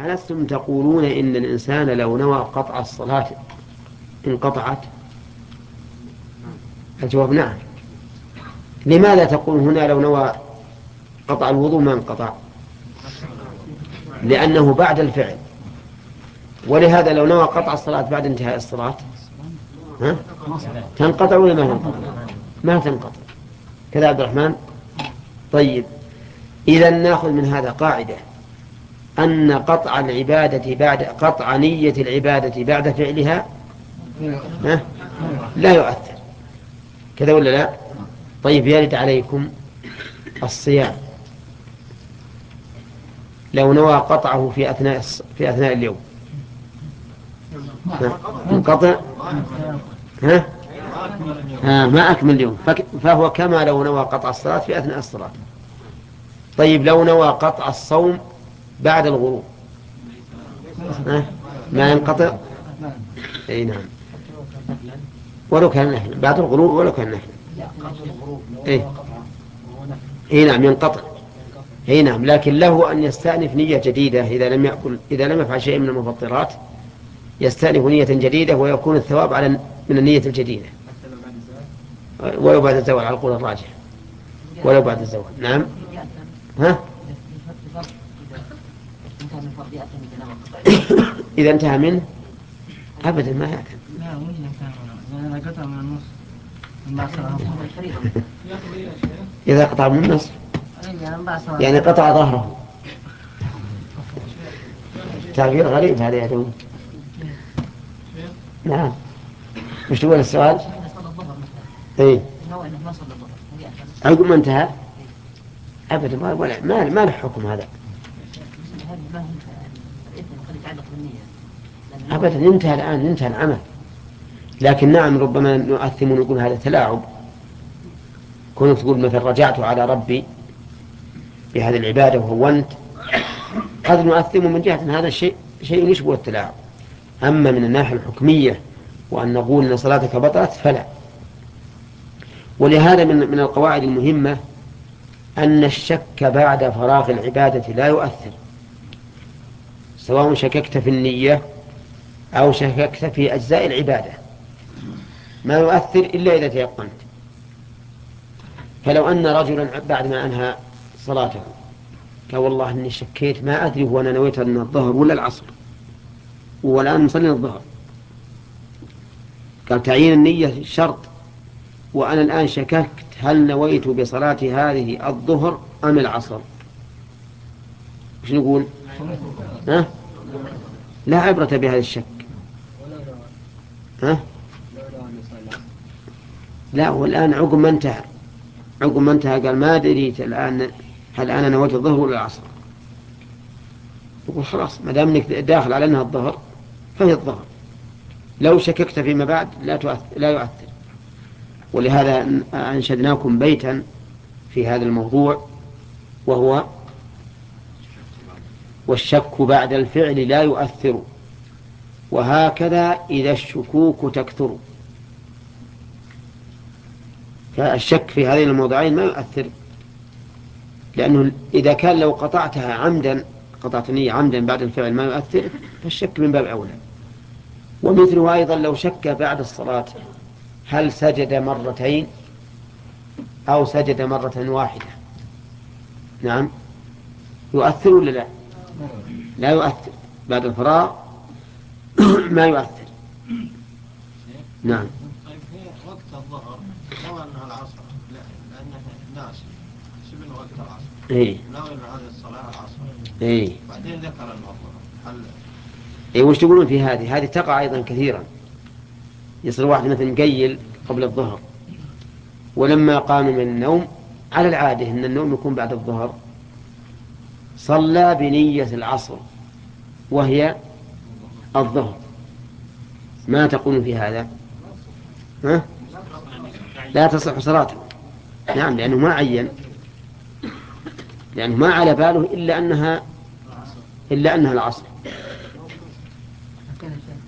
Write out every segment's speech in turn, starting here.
ألستم تقولون إن الإنسان لو نوى قطع الصلاة انقطعت؟ الجواب نعم. لماذا تقول هنا لو نوى قطع الوضوء ما انقطع؟ لأنه بعد الفعل. ولهذا لو نوى قطع الصلاة بعد انتهاء الصلاة؟ ها؟ تنقطع ولا ما تنقطع؟ ما تنقطع. كذا عبد الرحمن؟ طيب. إذا ناخذ من هذا قاعدة. أن قطع العبادة بعد قطع نية العبادة بعد فعلها؟ ها؟ لا يؤثر. كذا ولا لا؟ طيب يرد عليكم الصيام. لو نوى قطعه في أثناء في أثناء اليوم. انقطع؟ ها؟ ها ما أكمل اليوم. فهو كما لو نوى قطع الصلاة في أثناء الصلاة. طيب لو نوى قطع الصوم بعد الغروب؟ ما ينقطع؟ إي نعم. ولو كان نحن. بعد الغروب ولو كان نحن. إي. إي نعم ينقطع. إي نعم لكن له أن يستأنف نية جديدة إذا لم يأكل إذا لم يفعل شيء من المفطرات يستأنف نية جديدة ويكون الثواب على من النية الجديدة. ولو بعد الزواج على القول الراجح. ولو بعد الزواج نعم. ها؟ إذا انتهى منه؟ أبدا ما يأكل إذا قطع من النصف يعني قطع ظهره. تعبير غريب هذا يا نعم. مش تقول السؤال؟ اي عقب ما انتهى؟ ابدا ما ما ما له حكم هذا. ابدا انتهى الآن انتهى العمل. لكن نعم ربما نؤثم ونقول هذا تلاعب. كنت تقول مثلا رجعت على ربي بهذه العبادة وهونت قد نؤثم من جهة هذا الشيء شيء يشبه التلاعب. أما من الناحية الحكمية وأن نقول أن صلاتك بطلت فلا. ولهذا من من القواعد المهمة أن الشك بعد فراغ العبادة لا يؤثر. سواء شككت في النية أو شككت في أجزاء العبادة. ما يؤثر إلا إذا تيقنت. فلو أن رجلا بعد ما أنهى صلاته قال والله إني شكيت ما أدري هو أنا نويت أن الظهر ولا العصر. والآن مصلي الظهر. قال تعيين النية شرط. وأنا الآن شككت هل نويت بصلاة هذه الظهر أم العصر؟ وش نقول؟ ها؟ لا عبرة بهذا الشك. ها؟ لا والآن عقب ما انتهى. عقب ما انتهى قال ما دريت الآن هل أنا نويت الظهر ولا العصر. يقول خلاص ما دام إنك داخل على أنها الظهر فهي الظهر. لو شككت فيما بعد لا تؤثر لا يؤثر. ولهذا أنشدناكم بيتا في هذا الموضوع وهو والشك بعد الفعل لا يؤثر. وهكذا إذا الشكوك تكثر. فالشك في هذين الموضعين ما يؤثر لأنه إذا كان لو قطعتها عمدا قطعت النية عمدا بعد الفعل ما يؤثر فالشك من باب أولى. ومثله أيضا لو شك بعد الصلاة هل سجد مرتين أو سجد مرة واحدة؟ نعم. يؤثر ولا لا؟ لا يؤثر. بعد الفراغ ما يؤثر. نعم. طيب هو وقت الظهر لو انها العصر لا لأنه ناسي سبن وقت العصر اي ناوي هذه الصلاه العصر اي بعدين ذكر المظهر هل اي وش تقولون في هذه؟ هذه تقع أيضا كثيرا. يصير واحد مثلا قيل قبل الظهر. ولما قام من النوم على العادة أن النوم يكون بعد الظهر صلى بنية العصر وهي الظهر. ما تقول في هذا؟ ها؟ لا تصح صلاته نعم لأنه ما عين. لأنه ما على باله إلا أنها إلا أنها العصر.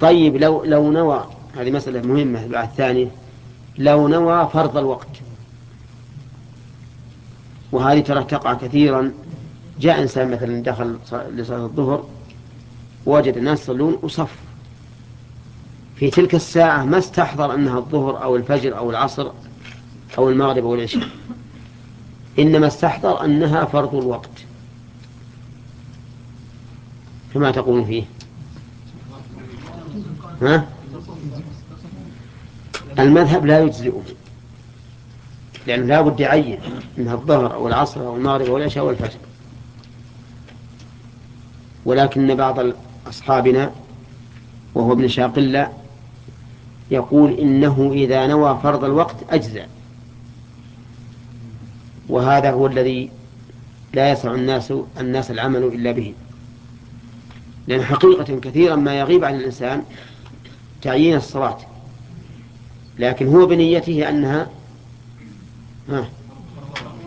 طيب لو لو نوى هذه مسألة مهمة بعد الثانية لو نوى فرض الوقت. وهذه ترى تقع كثيرا. جاء إنسان مثلا دخل لصلاة الظهر ووجد الناس يصلون وصف. في تلك الساعة ما استحضر أنها الظهر أو الفجر أو العصر أو المغرب أو العشاء. إنما استحضر أنها فرض الوقت. فما تقول فيه؟ ها؟ المذهب لا يجزئه. لأنه لا بد يعين أنها الظهر أو العصر أو المغرب أو العشاء أو الفجر. ولكن بعض أصحابنا وهو ابن شاقلة يقول إنه إذا نوى فرض الوقت أجزع وهذا هو الذي لا يسع الناس الناس العمل إلا به. لأن حقيقة كثيرا ما يغيب عن الإنسان تعيين الصلاة. لكن هو بنيته أنها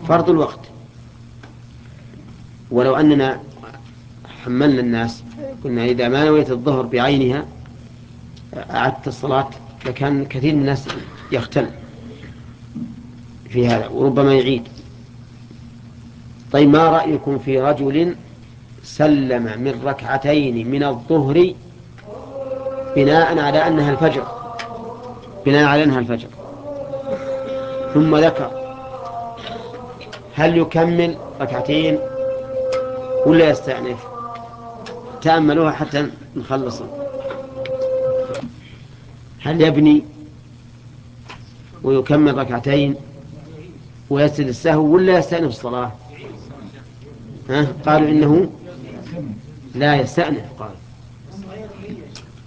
فرض الوقت. ولو أننا حملنا الناس قلنا إذا ما نويت الظهر بعينها أعدت الصلاة لكان كثير من الناس يختل في هذا وربما يعيد. طيب ما رأيكم في رجل سلم من ركعتين من الظهر بناء على أنها الفجر؟ بناء على أنها الفجر. ثم ذكر هل يكمل ركعتين ولا يستأنف؟ تأملوها حتى نخلص. هل يبني ويكمل ركعتين ويسجد السهو ولا يستأنف الصلاة؟ ها؟ قالوا إنه لا يستأنف قال.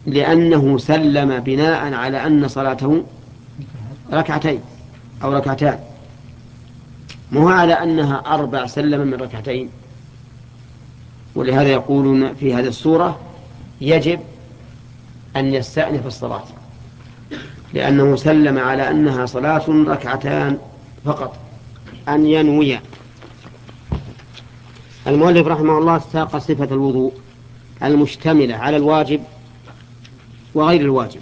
لأنه سلم بناء على أن صلاته ركعتين أو ركعتان. مو على أنها أربع سلم من ركعتين. ولهذا يقولون في هذه الصورة يجب أن يستأنف الصلاة لأنه سلم على أنها صلاة ركعتان فقط أن ينوي. المؤلف رحمه الله ساق صفة الوضوء المشتملة على الواجب وغير الواجب.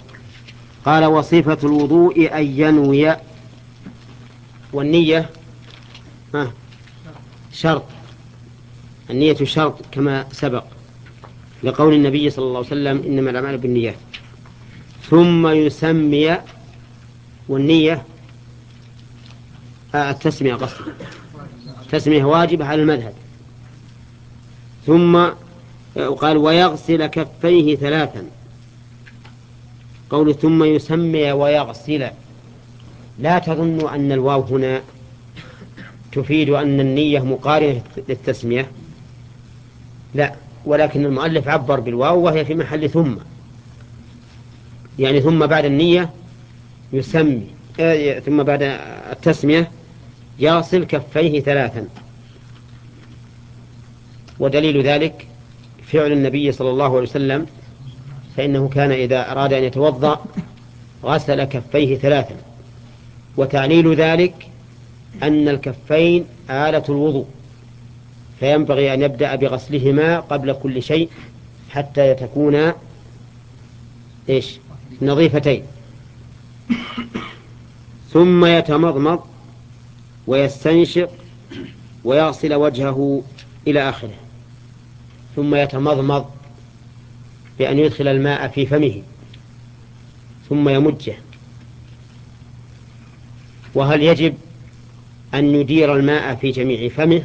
قال وصفة الوضوء أن ينوي والنية؟ شرط. النية شرط كما سبق لقول النبي صلى الله عليه وسلم إنما الأعمال بالنيات. ثم يسمي والنية آه، التسمية قصد تسمية واجبة على المذهب. ثم آه، قال ويغسل كفيه ثلاثا. قول ثم يسمي ويغسل. لا تظن أن الواو هنا تفيد أن النية مقارنة للتسمية. لا ولكن المؤلف عبر بالواو وهي في محل ثم. يعني ثم بعد النية يسمي آه ثم بعد التسمية يغسل كفيه ثلاثا. ودليل ذلك فعل النبي صلى الله عليه وسلم فإنه كان إذا أراد أن يتوضأ غسل كفيه ثلاثا. وتعليل ذلك أن الكفين آلة الوضوء. فينبغي أن يبدأ بغسلهما قبل كل شيء حتى تكونا إيش؟ نظيفتين. ثم يتمضمض ويستنشق ويغسل وجهه إلى آخره. ثم يتمضمض بأن يدخل الماء في فمه. ثم يمجه. وهل يجب أن يدير الماء في جميع فمه؟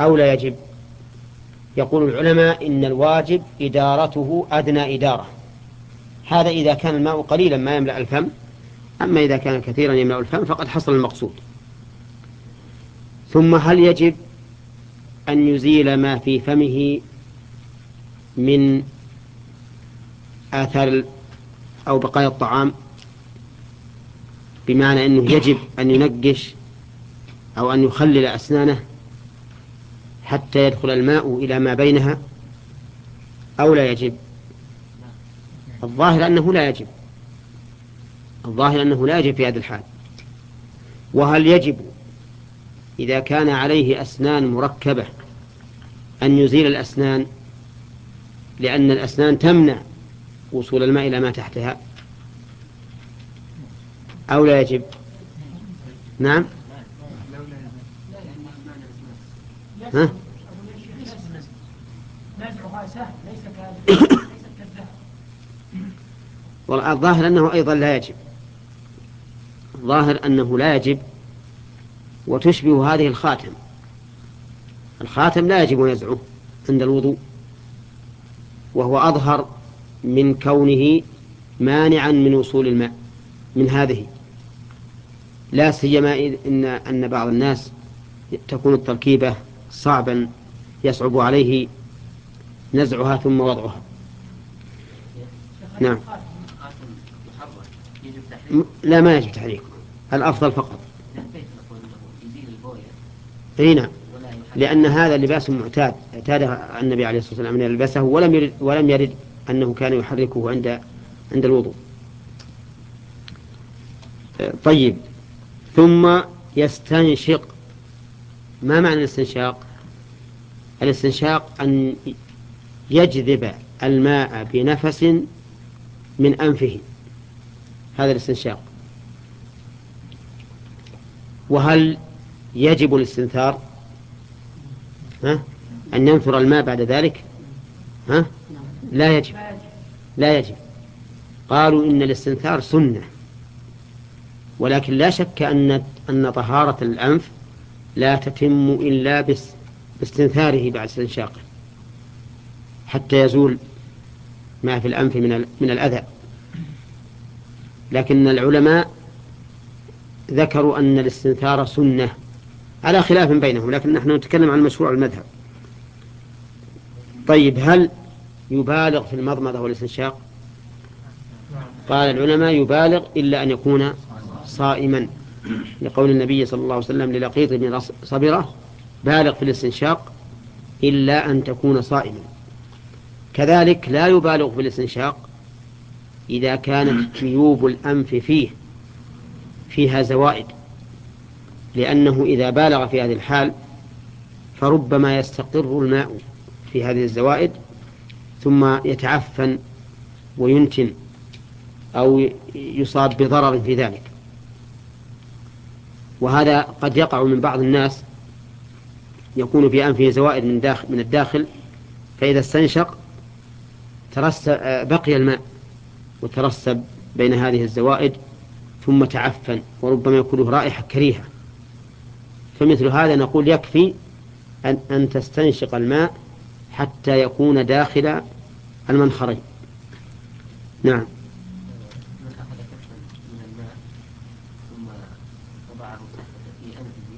أو لا يجب. يقول العلماء إن الواجب إدارته أدنى إدارة. هذا إذا كان الماء قليلا ما يملأ الفم أما إذا كان كثيرا يملأ الفم فقد حصل المقصود. ثم هل يجب أن يزيل ما في فمه من آثار أو بقايا الطعام؟ بمعنى أنه يجب أن ينقش أو أن يخلل أسنانه حتى يدخل الماء إلى ما بينها أو لا يجب؟ الظاهر أنه لا يجب. الظاهر أنه لا يجب في هذا الحال. وهل يجب إذا كان عليه أسنان مركبة أن يزيل الأسنان لأن الأسنان تمنع وصول الماء إلى ما تحتها؟ أو لا يجب؟ نعم. ها؟ نزعها سهل ليس كذلك ليس كالذهب والظاهر أنه أيضا لا يجب. ظاهر أنه لا يجب وتشبه هذه الخاتم. الخاتم لا يجب نزعه عند الوضوء وهو أظهر من كونه مانعا من وصول الماء من هذه. لا سيما إن أن بعض الناس تكون التركيبة صعبا يصعب عليه نزعها ثم وضعها. نعم. لا ما يجب تحريكه الأفضل فقط. إي نعم. لأن هذا لباس معتاد. اعتاد النبي عليه الصلاة والسلام. أن يلبسه ولم يرد ولم يرد أنه كان يحركه عند عند الوضوء. طيب. ثم يستنشق. ما معنى الاستنشاق؟ الاستنشاق أن يجذب الماء بنفس من أنفه. هذا الاستنشاق. وهل يجب الاستنثار؟ ها؟ أن ينثر الماء بعد ذلك؟ ها؟ لا يجب. لا يجب. قالوا إن الاستنثار سنة. ولكن لا شك أن أن طهارة الأنف لا تتم إلا باستنثاره بعد استنشاقه. حتى يزول ما في الأنف من من الأذى. لكن العلماء ذكروا أن الاستنثار سنة على خلاف بينهم لكن نحن نتكلم عن مشروع المذهب. طيب هل يبالغ في المضمضة والاستنشاق؟ قال العلماء يبالغ إلا أن يكون صائما. لقول النبي صلى الله عليه وسلم للقيط بن صبرة بالغ في الاستنشاق إلا أن تكون صائما. كذلك لا يبالغ في الاستنشاق إذا كانت جيوب الأنف فيه فيها زوائد لأنه إذا بالغ في هذه الحال فربما يستقر الماء في هذه الزوائد ثم يتعفن وينتن أو يصاب بضرر في ذلك. وهذا قد يقع من بعض الناس يكون في أنفه زوائد من, داخل من الداخل فإذا استنشق ترسب بقي الماء وترسب بين هذه الزوائد ثم تعفن وربما يكون له رائحة كريهة. فمثل هذا نقول يكفي أن, أن تستنشق الماء حتى يكون داخل المنخرين نعم. من أخذ كفا من الماء ثم وضعه في أنفه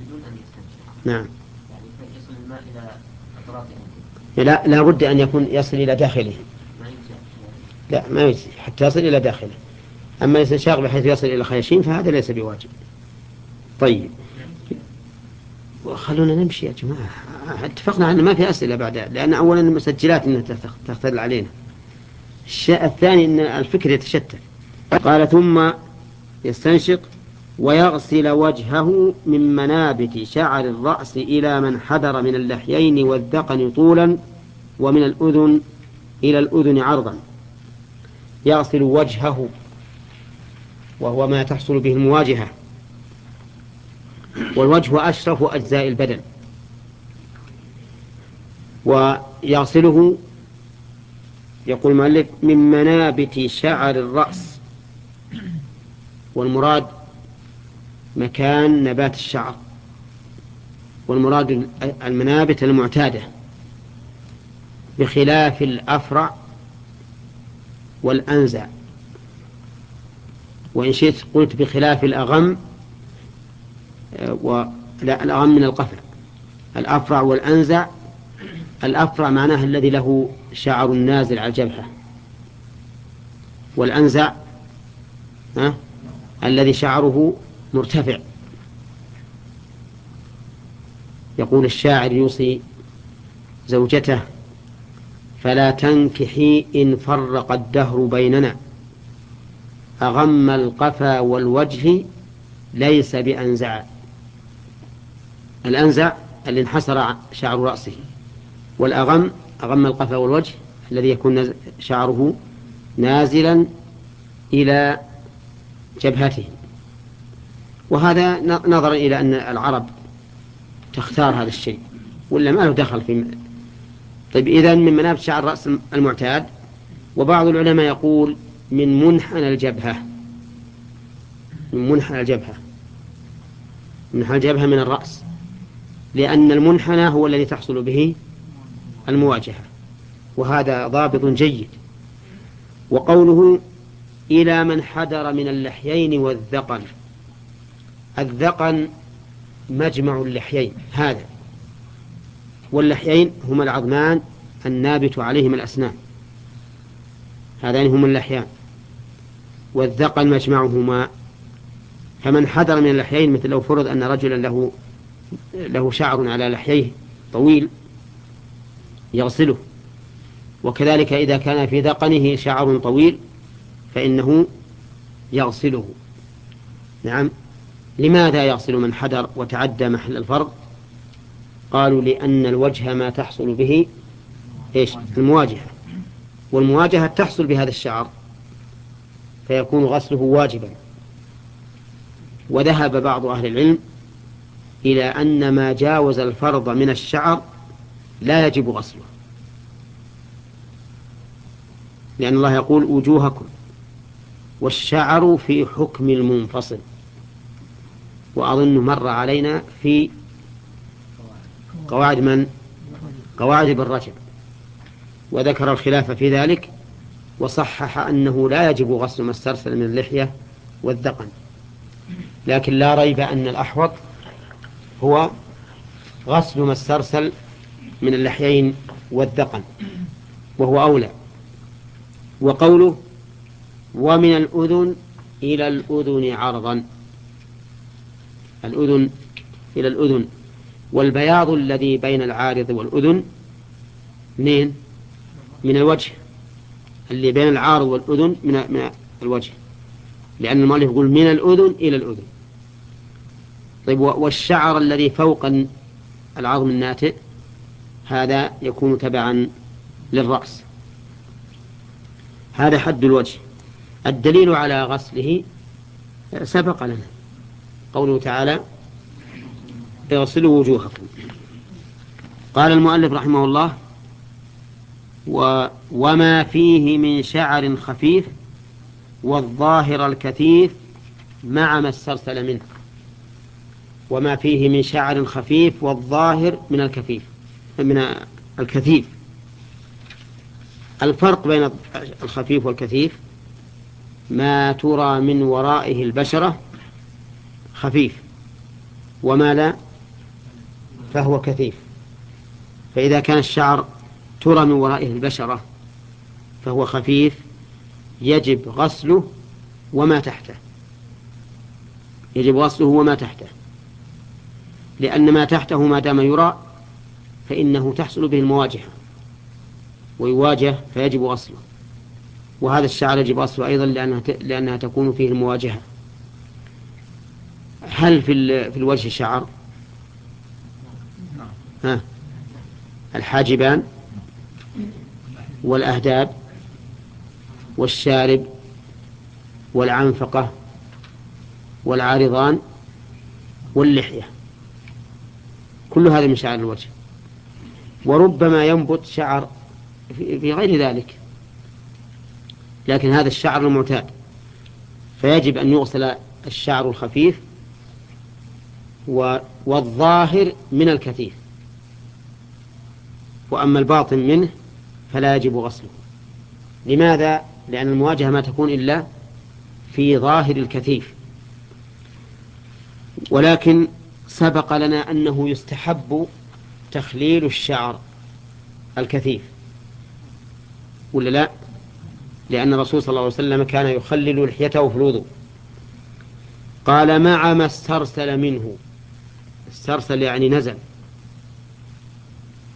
بدون أن يستنشق نعم يعني يصل الماء إلى أطراف لا لا بد أن يكون يصل إلى داخله. لا ما يجزي. حتى يصل إلى داخله. أما الاستنشاق بحيث يصل إلى الخياشيم فهذا ليس بواجب. طيب. خلونا نمشي يا جماعة. اتفقنا أن ما في أسئلة بعد لأن أولا المسجلات إنها تختل علينا. الشيء الثاني أن الفكر يتشتت. قال ثم يستنشق ويغسل وجهه من منابت شعر الرأس إلى من حدر من اللحيين والذقن طولا ومن الأذن إلى الأذن عرضا. يغسل وجهه وهو ما تحصل به المواجهة. والوجه أشرف أجزاء البدن. ويغسله يقول المؤلف من منابت شعر الرأس. والمراد مكان نبات الشعر. والمراد المنابت المعتادة. بخلاف الأفرع والأنزع. وإن شئت قلت بخلاف الأغم و... لا الأغم من القفع الأفرع والأنزع الأفرع معناه الذي له شعر نازل على الجبهة. والأنزع ها؟ الذي شعره مرتفع. يقول الشاعر يوصي زوجته فلا تنكحي إن فرق الدهر بيننا. أغم القفا والوجه ليس بأنزع. الأنزع اللي انحسر شعر رأسه والأغم أغم القفا والوجه الذي يكون شعره نازلا إلى جبهته. وهذا نظرا إلى أن العرب تختار هذا الشيء ولا ما له دخل في طيب إذا من منابت شعر الرأس المعتاد وبعض العلماء يقول من منحنى الجبهة من منحنى الجبهة. منحنى الجبهة من الرأس لأن المنحنى هو الذي تحصل به المواجهة وهذا ضابط جيد. وقوله إلى من حدر من اللحيين والذقن. الذقن مجمع اللحيين هذا. واللحيين هما العظمان النابت عليهما الأسنان. هذان هما اللحيان. والذقن مجمعهما. فمن حذر من اللحيين مثل لو فرض أن رجلا له له شعر على لحييه طويل يغسله. وكذلك إذا كان في ذقنه شعر طويل فإنه يغسله. نعم. لماذا يغسل من حدر وتعدى محل الفرض؟ قالوا لأن الوجه ما تحصل به إيش؟ المواجهة. والمواجهة تحصل بهذا الشعر فيكون غسله واجبا. وذهب بعض أهل العلم إلى أن ما جاوز الفرض من الشعر لا يجب غسله. لأن الله يقول وجوهكم. والشعر في حكم المنفصل. وأظن مر علينا في قواعد من؟ قواعد ابن رجب وذكر الخلاف في ذلك وصحح أنه لا يجب غسل ما استرسل من اللحية والذقن. لكن لا ريب أن الأحوط هو غسل ما استرسل من اللحيين والذقن وهو أولى. وقوله ومن الأذن إلى الأذن عرضا الأذن إلى الأذن. والبياض الذي بين العارض والأذن منين؟ من الوجه. اللي بين العارض والأذن من من الوجه. لأن المؤلف يقول من الأذن إلى الأذن. طيب والشعر الذي فوق العظم الناتئ هذا يكون تبعا للرأس. هذا حد الوجه. الدليل على غسله سبق لنا. قوله تعالى اغسلوا وجوهكم. قال المؤلف رحمه الله و وما فيه من شعر خفيف والظاهر الكثيف مع ما استرسل منه. وما فيه من شعر خفيف والظاهر من الكثيف من الكثيف. الفرق بين الخفيف والكثيف ما ترى من ورائه البشرة خفيف. وما لا فهو كثيف. فإذا كان الشعر ترى من ورائه البشرة فهو خفيف يجب غسله وما تحته. يجب غسله وما تحته. لأن ما تحته ما دام يرى فإنه تحصل به المواجهة ويواجه فيجب غسله. وهذا الشعر يجب غسله أيضا لأنها, لأنها تكون فيه المواجهة. هل في, في الوجه شعر؟ ها؟ الحاجبان والأهداب والشارب والعنفقة والعارضان واللحية. كل هذا من شعر الوجه. وربما ينبت شعر في غير ذلك. لكن هذا الشعر المعتاد. فيجب أن يغسل الشعر الخفيف والظاهر من الكثيف وأما الباطن منه فلا يجب غسله. لماذا؟ لأن المواجهة ما تكون إلا في ظاهر الكثيف ولكن سبق لنا أنه يستحب تخليل الشعر الكثيف ولا لا؟ لأن الرسول صلى الله عليه وسلم كان يخلل لحيته في الوضوء. قال مع ما استرسل منه استرسل يعني نزل.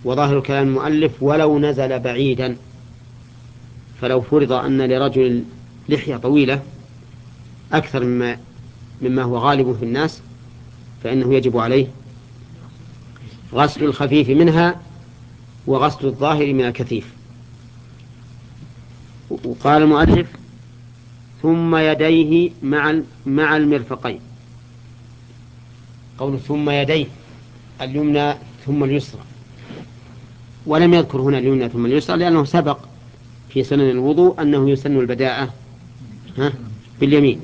وظاهر كلام المؤلف ولو نزل بعيدا. فلو فرض أن لرجل لحية طويلة أكثر مما مما هو غالب في الناس فإنه يجب عليه غسل الخفيف منها وغسل الظاهر من الكثيف. وقال المؤلف ثم يديه مع مع المرفقين قول ثم يديه اليمنى ثم اليسرى. ولم يذكر هنا اليمنى ثم اليسرى لأنه سبق في سنن الوضوء أنه يسن البداءة باليمين.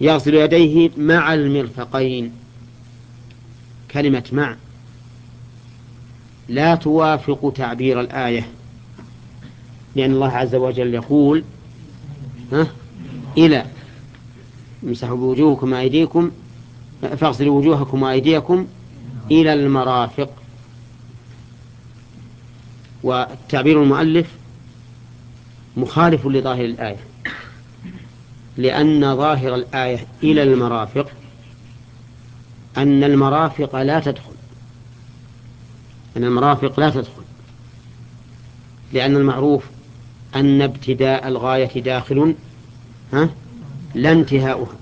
يغسل يديه مع المرفقين. كلمة مع. لا توافق تعبير الآية لأن الله عز وجل يقول ها إلى امسحوا بوجوهكم وأيديكم فاغسلوا وجوهكم وأيديكم إلى المرافق. وتعبير المؤلف مخالف لظاهر الآية لأن ظاهر الآية إلى المرافق أن المرافق لا تدخل أن المرافق لا تدخل لأن المعروف أن ابتداء الغاية داخل ها؟ لا انتهاؤها.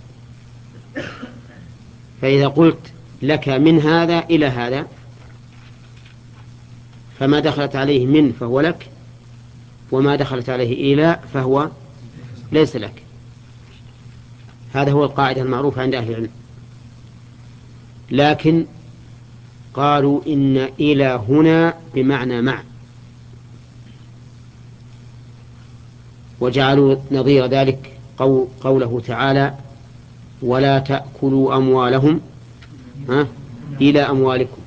فإذا قلت لك من هذا إلى هذا فما دخلت عليه من فهو لك وما دخلت عليه إلى فهو ليس لك. هذا هو القاعدة المعروفة عند أهل العلم. لكن قالوا إن إلى هنا بمعنى مع. وجعلوا نظير ذلك قوله تعالى ولا تأكلوا أموالهم ها؟ إلى أموالكم.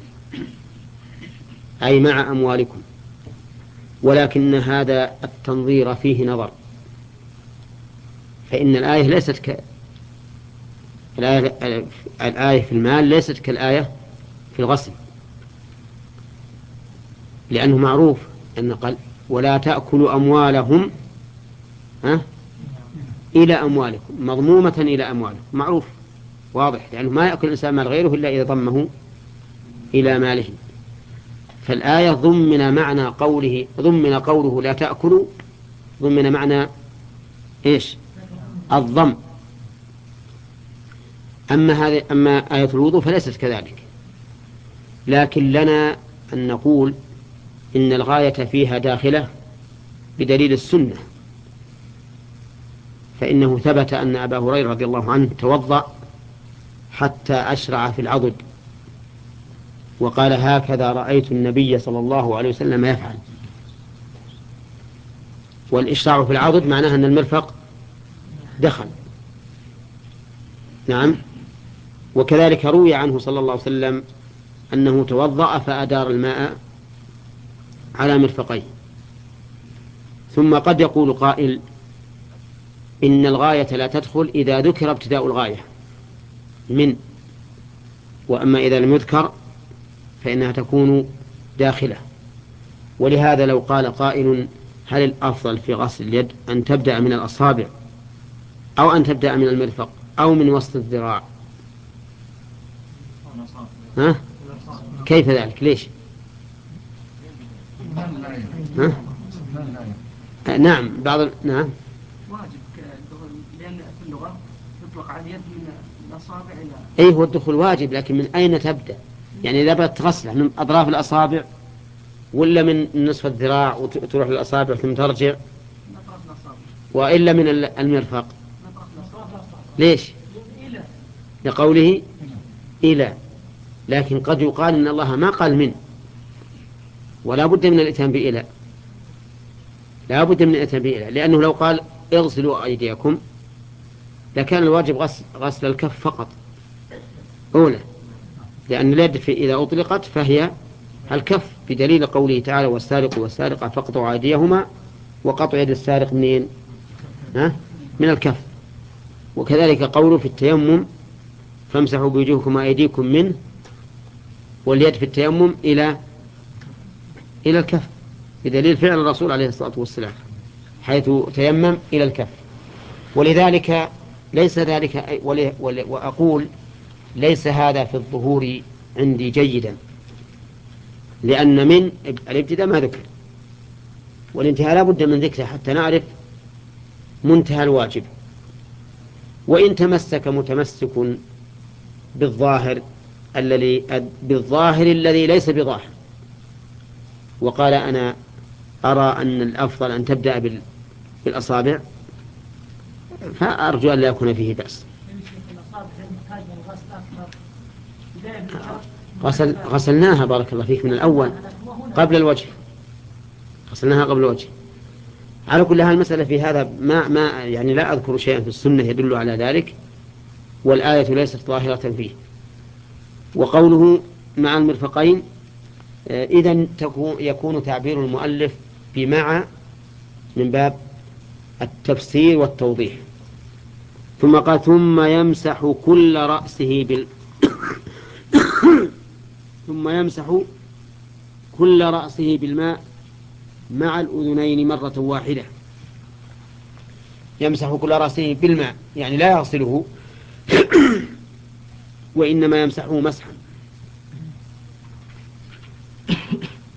أي مع أموالكم. ولكن هذا التنظير فيه نظر. فإن الآية ليست ك الآية, الآية في المال ليست كالآية في الغسل. لأنه معروف أن قال ولا تأكلوا أموالهم ها؟ إلى أموالكم مضمومة إلى أموالكم معروف واضح لأنه ما يأكل الإنسان مال غيره إلا إذا ضمه إلى ماله. فالآية ضمن معنى قوله ضمن قوله لا تأكلوا ضمن معنى إيش؟ الضم. أما هذه أما آية الوضوء فليست كذلك. لكن لنا أن نقول إن الغاية فيها داخلة بدليل السنة. فإنه ثبت أن أبا هريرة رضي الله عنه توضأ حتى أشرع في العضد. وقال هكذا رأيت النبي صلى الله عليه وسلم يفعل. والإشراع في العضد معناه أن المرفق دخل. نعم. وكذلك روي عنه صلى الله عليه وسلم أنه توضأ فأدار الماء على مرفقيه. ثم قد يقول قائل إن الغاية لا تدخل إذا ذكر ابتداء الغاية. من وأما إذا لم يذكر فإنها تكون داخلة. ولهذا لو قال قائل هل الأفضل في غسل اليد أن تبدأ من الأصابع أو أن تبدأ من المرفق أو من وسط الذراع؟ ها؟ كيف ذلك؟ ليش؟ ها؟ نعم بعض نعم واجب لأن في اللغة يطلق على اليد من الأصابع إلى أي هو الدخول واجب لكن من أين تبدأ؟ يعني إذا بدأت تغسله من أطراف الأصابع ولا من نصف الذراع وتروح للأصابع ثم ترجع؟ وإلا من المرفق. ليش؟ لقوله إلى. لكن قد يقال إن الله ما قال من. ولا بد من الإتيان بإلى. لا بد من الإتيان بإلى. لأنه لو قال اغسلوا أيديكم لكان الواجب غسل, غسل الكف فقط أولى لأن اليد إذا أطلقت فهي الكف بدليل قوله تعالى والسارق والسارقة فاقطعوا أيديهما وقطع يد السارق منين؟ ها؟ من الكف وكذلك قوله في التيمم فامسحوا بوجوهكم وأيديكم منه واليد في التيمم إلى إلى الكف بدليل فعل الرسول عليه الصلاة والسلام حيث تيمم إلى الكف ولذلك ليس ذلك وأقول ليس هذا في الظهور عندي جيدا لأن من الابتداء ما ذكر والانتهاء لا بد من ذكره حتى نعرف منتهى الواجب. وإن تمسك متمسك بالظاهر الذي بالظاهر الذي ليس بظاهر. وقال أنا أرى أن الأفضل أن تبدأ بالأصابع. فأرجو أن لا يكون فيه بأس. غسل غسلناها بارك الله فيك من الأول قبل الوجه. غسلناها قبل الوجه. على كل حال المسألة في هذا ما ما يعني لا أذكر شيئا في السنة يدل على ذلك والآية ليست ظاهرة فيه. وقوله مع المرفقين إذا يكون تعبير المؤلف بمع من باب التفسير والتوضيح. ثم قال ثم يمسح كل رأسه بال ثم يمسح كل رأسه بالماء مع الأذنين مرة واحدة. يمسح كل رأسه بالماء يعني لا يغسله وإنما يمسحه مسحا.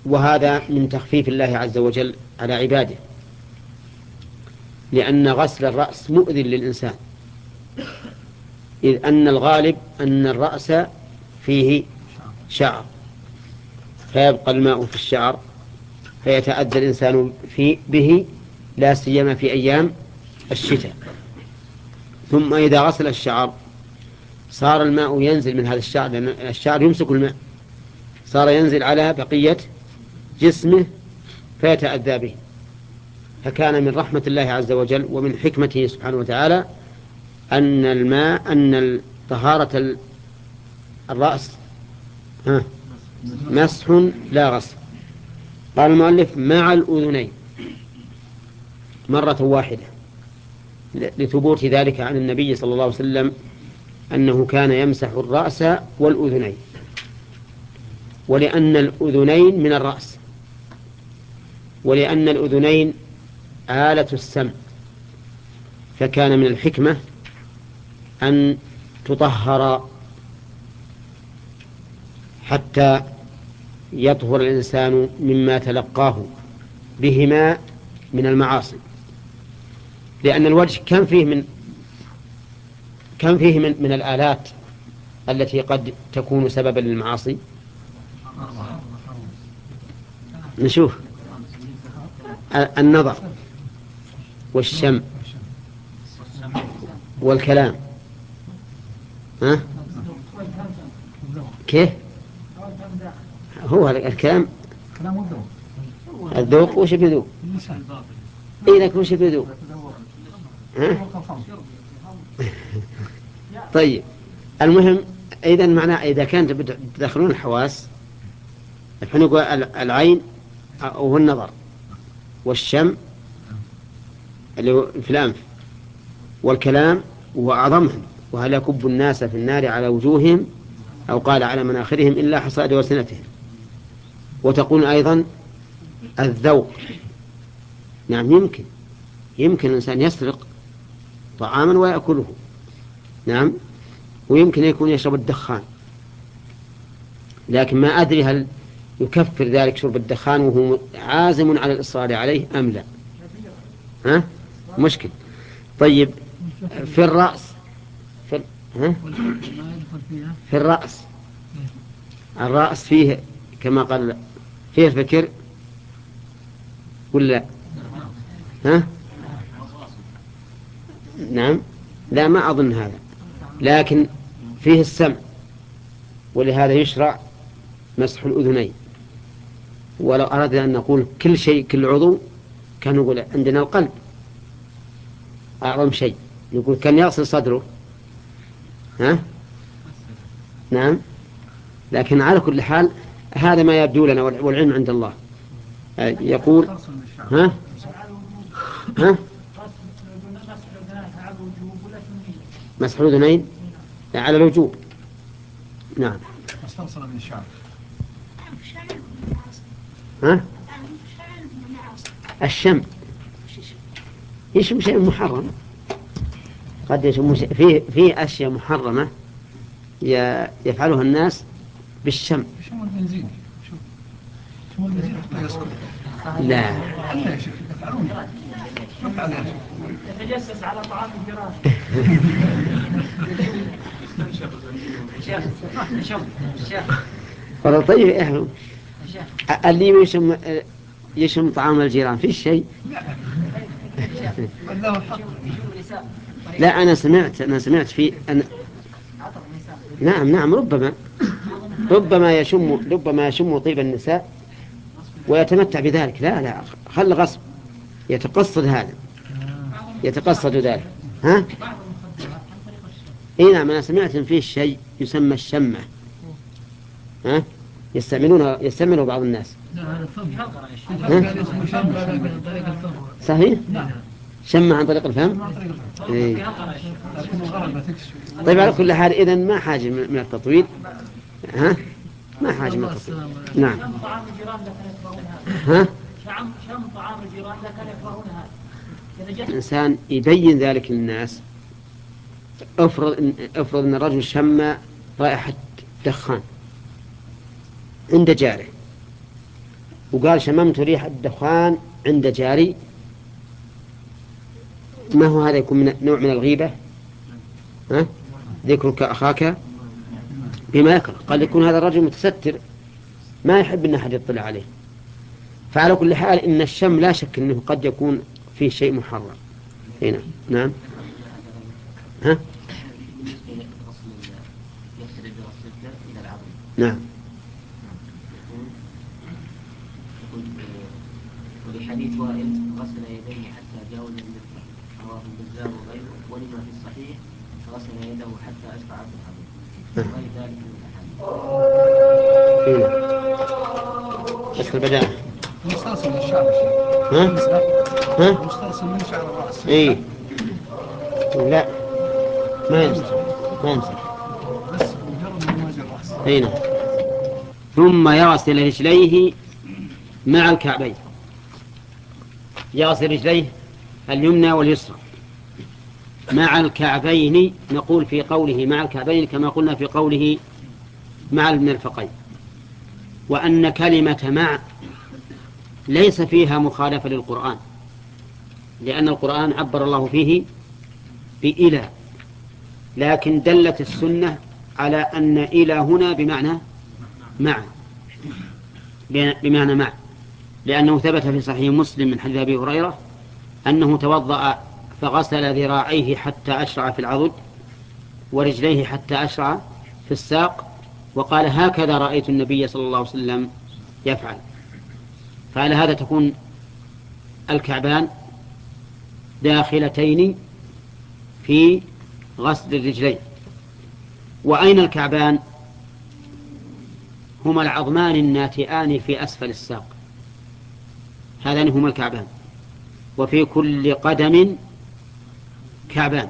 وهذا من تخفيف الله عز وجل على عباده لأن غسل الرأس مؤذن للإنسان. إذ أن الغالب أن الرأس فيه شعر. فيبقى الماء في الشعر فيتأذى الإنسان في به لا سيما في أيام الشتاء. ثم إذا غسل الشعر صار الماء ينزل من هذا الشعر لأن الشعر يمسك الماء. صار ينزل على بقية جسمه فيتأذى به. فكان من رحمة الله عز وجل ومن حكمته سبحانه وتعالى أن الماء أن طهارة الرأس مسح لا غسل. قال المؤلف مع الأذنين مرة واحدة لثبوت ذلك عن النبي صلى الله عليه وسلم أنه كان يمسح الرأس والأذنين. ولأن الأذنين من الرأس. ولأن الأذنين آلة السمع. فكان من الحكمة أن تطهر حتى يطهر الإنسان مما تلقاه بهما من المعاصي. لأن الوجه كم فيه من كم فيه من, من الآلات التي قد تكون سببا للمعاصي؟ نشوف. النظر والشم والكلام. ها؟ كيف؟ هو الكلام؟ الذوق وش بيذوق؟ إيه لكن وش بيذوق؟ طيب المهم إذا معناه إذا كانت تدخلون الحواس يقول العين وهو النظر والشم اللي في الأنف والكلام هو أعظمهم. وهل يكب الناس في النار على وجوههم أو قال على مناخرهم إلا حصائد ألسنتهم وتقول أيضا الذوق. نعم يمكن يمكن الإنسان يسرق طعاما ويأكله. نعم ويمكن يكون يشرب الدخان. لكن ما أدري هل يكفر ذلك شرب الدخان وهو عازم على الإصرار عليه أم لا. ها؟ مشكل. طيب في الرأس في, ها؟ في الرأس. الرأس فيه كما قال فيه الفكر ولا؟ ها؟ نعم. لا ما أظن هذا. لكن فيه السمع ولهذا يشرع مسح الأذنين. ولو أردنا أن نقول كل شيء كل عضو كان نقول عندنا القلب. أعظم شيء. يقول كان يغسل صدره. ها؟ نعم. لكن على كل حال هذا ما يبدو لنا والعلم عند الله. يقول ها؟ ها؟ مسح الأذنين على الوجوب. نعم. من الشعر ها الشم يشم شيء محرم. قد يشم شيء في في أشياء محرمة يفعلها الناس بالشم. شو البنزين. شو شو البنزين. لا. يا شيخ يفعلون. يفعل يا شيخ يتجسس على طعام الجيران. شيخ شيخ شيخ والله طيب اللي يشم يشم طعام الجيران في شيء. حق. لا أنا سمعت أنا سمعت في أنا نعم نعم ربما ربما يشم ربما يشم طيب النساء ويتمتع بذلك. لا لا خل غصب. يتقصد هذا. يتقصد ذلك. ها؟ إي نعم أنا سمعت إن فيه شيء يسمى الشمة. ها؟ يستعملون يستعمله بعض الناس. لا هذا صحيح؟ شمه عن طريق الفم؟ عن طريق الفم. إيه. طيب على كل حال اذا ما حاجة من من التطويل. ها؟ ما حاجة من التطويل. نعم. شم طعام الجيران لا كانوا يكرهون هذا ها؟ شم شم طعام الجيران لا كانوا يكرهون هذا إذا الإنسان يبين ذلك للناس. افرض إن- افرض إن الرجل شم رائحة دخان عند جاره وقال شممت ريحة دخان عند جاري ما هو هذا يكون من نوع من الغيبة؟ ها؟ ذكرك أخاك بما يكره قال يكون هذا الرجل متستر ما يحب أن أحد يطلع عليه. فعلى كل حال إن الشم لا شك أنه قد يكون فيه شيء محرم. هنا نعم. ها؟ إلى العظم نعم. يقول آه، ولحديث وائل غسل يديه حتى جاوز المرفق رواه البزار وغيره ولما في الصحيح غسل يده حتى أشبع في بس البداءة مستأصل من الشعر. ها؟ ها؟ مستأصل من شعر الرأس. اي لا. ما يمسح ما يمسح بس مجرد من وجه الرأس. هنا ثم يغسل رجليه مع الكعبين. يغسل رجليه اليمنى واليسرى. مع الكعبين نقول في قوله مع الكعبين كما قلنا في قوله مع المرفقين. وأن كلمة مع ليس فيها مخالفة للقرآن لأن القرآن عبر الله فيه بإلى لكن دلت السنة على أن إلى هنا بمعنى مع بمعنى مع لأنه ثبت في صحيح مسلم من حديث أبي هريرة أنه توضأ فغسل ذراعيه حتى أشرع في العضد ورجليه حتى أشرع في الساق وقال هكذا رأيت النبي صلى الله عليه وسلم يفعل. فعلى هذا تكون الكعبان داخلتين في غسل الرجلين. وأين الكعبان؟ هما العظمان الناتئان في أسفل الساق. هذان هما الكعبان. وفي كل قدم كعبان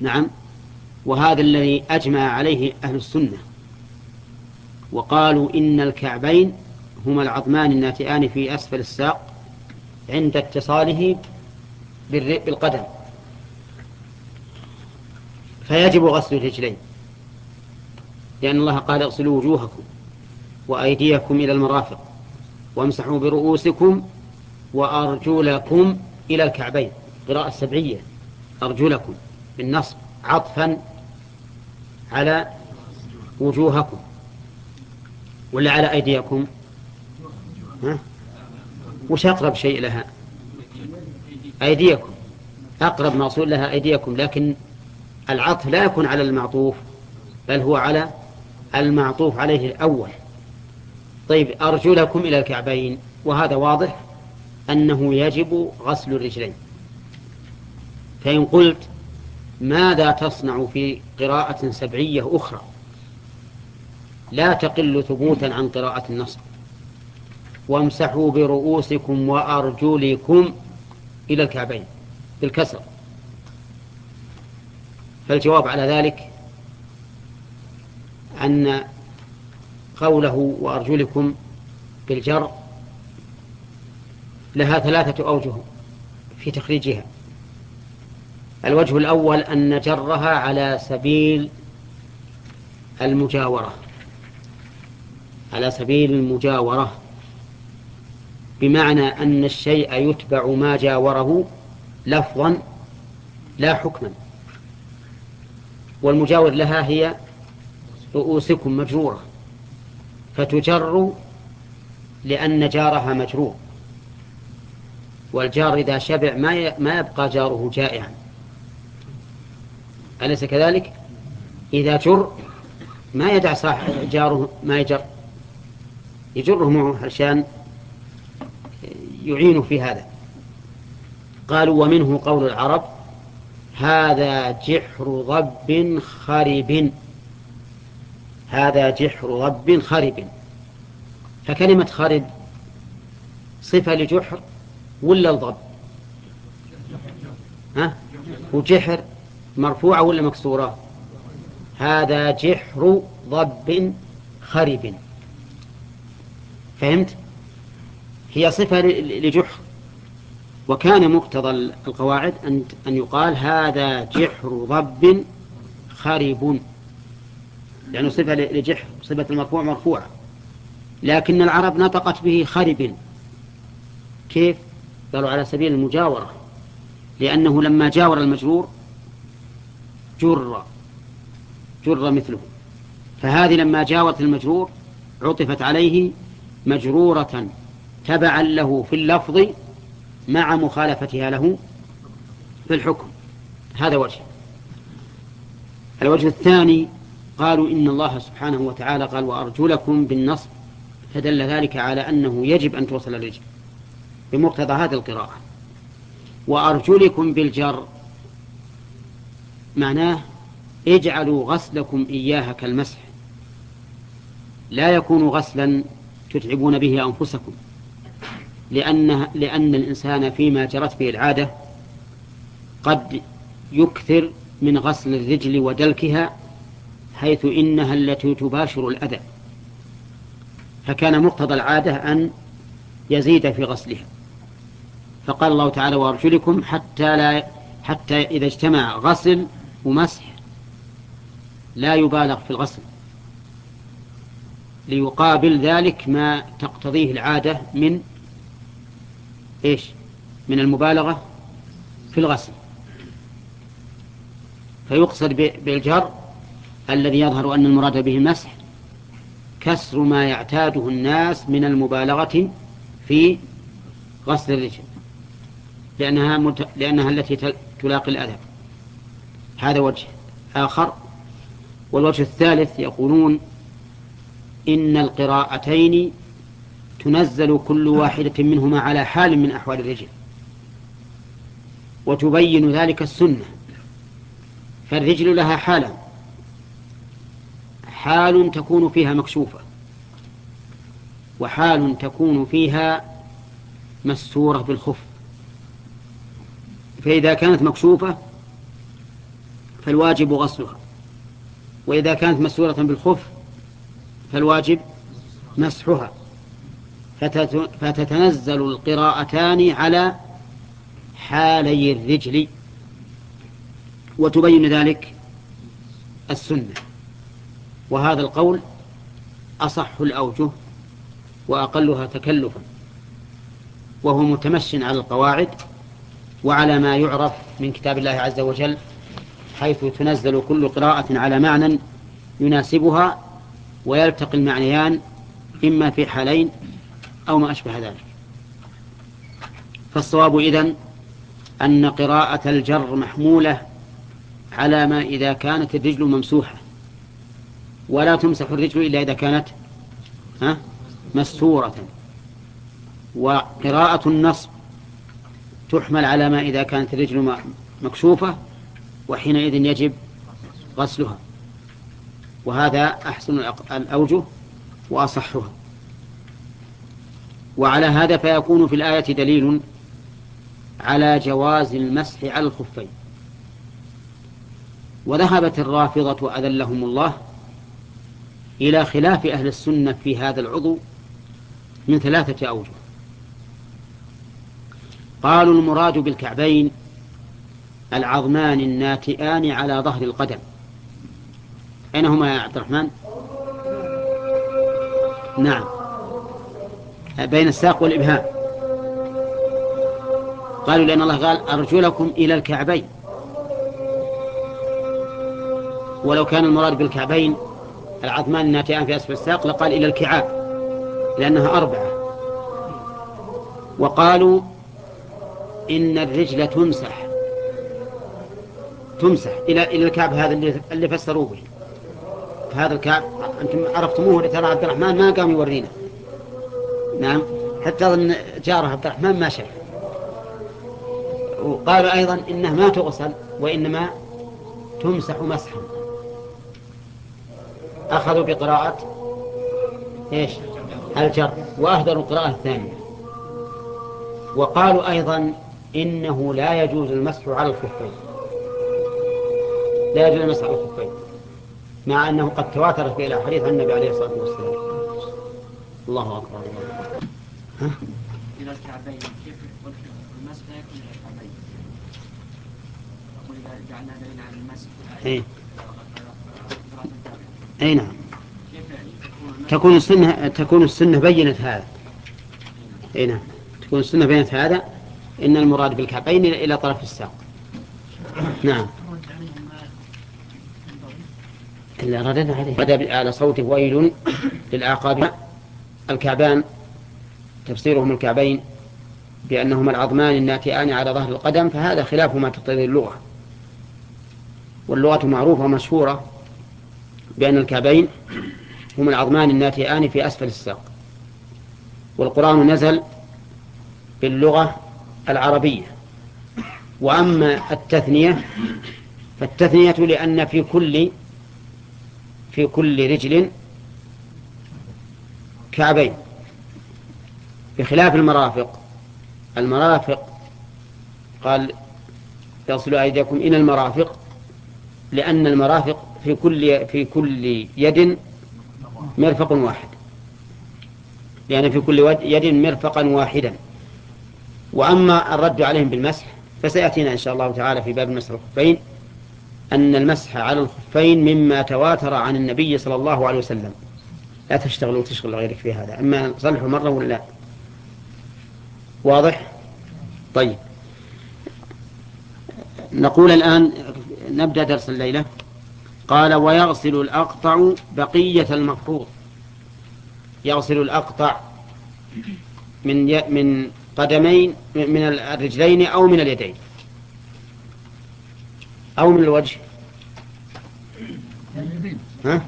نعم. وهذا الذي أجمع عليه أهل السنة. وقالوا إن الكعبين هما العظمان الناتئان في أسفل الساق عند اتصاله بالقدم. فيجب غسل الرجلين. لأن الله قال اغسلوا وجوهكم وأيديكم إلى المرافق وامسحوا برؤوسكم وأرجلكم إلى الكعبين. قراءة سبعية أرجلكم بالنصب عطفا على وجوهكم ولا على أيديكم؟ ها؟ وش أقرب شيء لها؟ أيديكم. أقرب موصول لها أيديكم لكن العطف لا يكون على المعطوف بل هو على المعطوف عليه الأول. طيب أرجلكم إلى الكعبين وهذا واضح أنه يجب غسل الرجلين. فإن قلت ماذا تصنع في قراءة سبعية أخرى؟ لا تقل ثبوتا عن قراءة النصر وامسحوا برؤوسكم وأرجلكم إلى الكعبين بالكسر فالجواب على ذلك أن قوله وأرجلكم بالجر لها ثلاثة أوجه في تخريجها. الوجه الأول أن جرها على سبيل المجاورة. على سبيل المجاورة. بمعنى أن الشيء يتبع ما جاوره لفظا لا حكما. والمجاور لها هي رؤوسكم مجرورة. فتجر لأن جارها مجرور. والجار إذا شبع ما يبقى جاره جائعا. أليس كذلك؟ إذا جر ما يدع صاحب جاره ما يجر. يجره معه عشان يعينه في هذا. قالوا ومنه قول العرب هذا جحر ضب خرب. هذا جحر ضب خرب. فكلمة خرب صفة لجحر ولا الضب ها؟ وجحر مرفوعة ولا مكسورة؟ هذا جحر ضب خرب. فهمت؟ هي صفة لجحر. وكان مقتضى القواعد أن أن يقال هذا جحر ضب خرب. لأنه صفة لجحر صفة المرفوع مرفوعة. لكن العرب نطقت به خرب. كيف؟ قالوا على سبيل المجاورة. لأنه لما جاور المجرور جر جر مثله. فهذه لما جاورت المجرور عطفت عليه مجرورة تبعا له في اللفظ مع مخالفتها له في الحكم. هذا وجه. الوجه الثاني قالوا إن الله سبحانه وتعالى قال وأرجلكم بالنصب. فدل ذلك على أنه يجب أن توصل الرجل بمقتضى هذه القراءة. وأرجلكم بالجر. معناه اجعلوا غسلكم إياها كالمسح. لا يكون غسلا تتعبون به أنفسكم لأن, لأن الإنسان فيما جرت به العادة قد يكثر من غسل الرجل ودلكها حيث إنها التي تباشر الأذى. فكان مقتضى العادة أن يزيد في غسلها. فقال الله تعالى وأرجلكم حتى لا حتى إذا اجتمع غسل ومسح لا يبالغ في الغسل ليقابل ذلك ما تقتضيه العادة من إيش؟ من المبالغة في الغسل. فيقصد بالجر الذي يظهر أن المراد به المسح كسر ما يعتاده الناس من المبالغة في غسل الرجل لأنها, مت... لأنها التي تلاقي الأذى. هذا وجه آخر. والوجه الثالث يقولون إن القراءتين تنزل كل واحدة منهما على حال من أحوال الرجل وتبين ذلك السنة. فالرجل لها حالا حال تكون فيها مكشوفة وحال تكون فيها مستورة بالخف. فإذا كانت مكشوفة فالواجب غسلها. وإذا كانت مستورة بالخف فالواجب مسحها. فتتنزل القراءتان على حالي الرجل. وتبين ذلك السنة. وهذا القول أصح الأوجه وأقلها تكلفا وهو متمش على القواعد وعلى ما يعرف من كتاب الله عز وجل حيث تنزل كل قراءة على معنى يناسبها ويلتقي المعنيان إما في حالين أو ما أشبه ذلك. فالصواب إذن أن قراءة الجر محمولة على ما إذا كانت الرجل ممسوحة ولا تمسح الرجل إلا إذا كانت ها؟ مستورة. وقراءة النصب تحمل على ما إذا كانت الرجل مكشوفة وحينئذ يجب غسلها. وهذا أحسن الأوجه وأصحها. وعلى هذا فيكون في الآية دليل على جواز المسح على الخفين. وذهبت الرافضة أذلهم الله إلى خلاف أهل السنة في هذا العضو من ثلاثة أوجه. قالوا المراد بالكعبين العظمان الناتئان على ظهر القدم. أين هما يا عبد الرحمن؟ نعم. بين الساق والإبهام. قالوا لأن الله قال أرجلكم إلى الكعبين. ولو كان المراد بالكعبين العظمان الناتئان في أسفل الساق لقال إلى الكعاب لأنها أربعة. وقالوا إن الرجل تمسح تمسح إلى إلى الكعب هذا اللي اللي فسروه. به هذا الكعب أنتم عرفتموه ترى عبد الرحمن ما قام يورينا. نعم. حتى أظن جاره عبد الرحمن ما شاف. وقالوا أيضا إنها ما تغسل وإنما تمسح مسحا. أخذوا بقراءة إيش؟ الجر. وأهدروا القراءة الثانية. وقالوا أيضا إنه لا يجوز المسح على الخفين لا يجوز المسح على الخفين مع أنه قد تواترت به الأحاديث عن النبي عليه الصلاة والسلام. الله أكبر الله أكبر. ها؟ إلى الكعبين كيف المسح لا يكون إلى الكعبين؟ أقول إذا جعلنا دليل على المسح. إيه. الكعبين أي نعم. يكون المسح؟ تكون السنة تكون السنة بينت هذا. أي نعم. تكون السنة بينت هذا إن المراد بالكعبين إلى طرف الساق. نعم. إلا رددنا عليه. بدأ على صوته ويل للأعقاب الكعبان تفسيرهم الكعبين بأنهما العظمان الناتئان على ظهر القدم فهذا خلاف ما تقتضي اللغة. واللغة معروفة ومشهورة بأن الكعبين هما العظمان الناتئان في أسفل الساق. والقرآن نزل باللغة العربية. وأما التثنية فالتثنية لأن في كل في كل رجل كعبين بخلاف المرافق. المرافق قال تصلوا أيديكم إلى المرافق لأن المرافق في كل في كل يد مرفق واحد. لأن في كل يد مرفقا واحدا. وأما الرد عليهم بالمسح فسيأتينا إن شاء الله تعالى في باب مسح الخفين. أن المسح على الخفين مما تواتر عن النبي صلى الله عليه وسلم. لا تشتغل وتشغل غيرك في هذا. أما صلحوا مرة ولا لا؟ واضح؟ طيب. نقول الآن نبدأ درس الليلة. قال ويغسل الأقطع بقية المفروض يغسل الأقطع من. من قدمين من الرجلين أو من اليدين. أو من الوجه. ها؟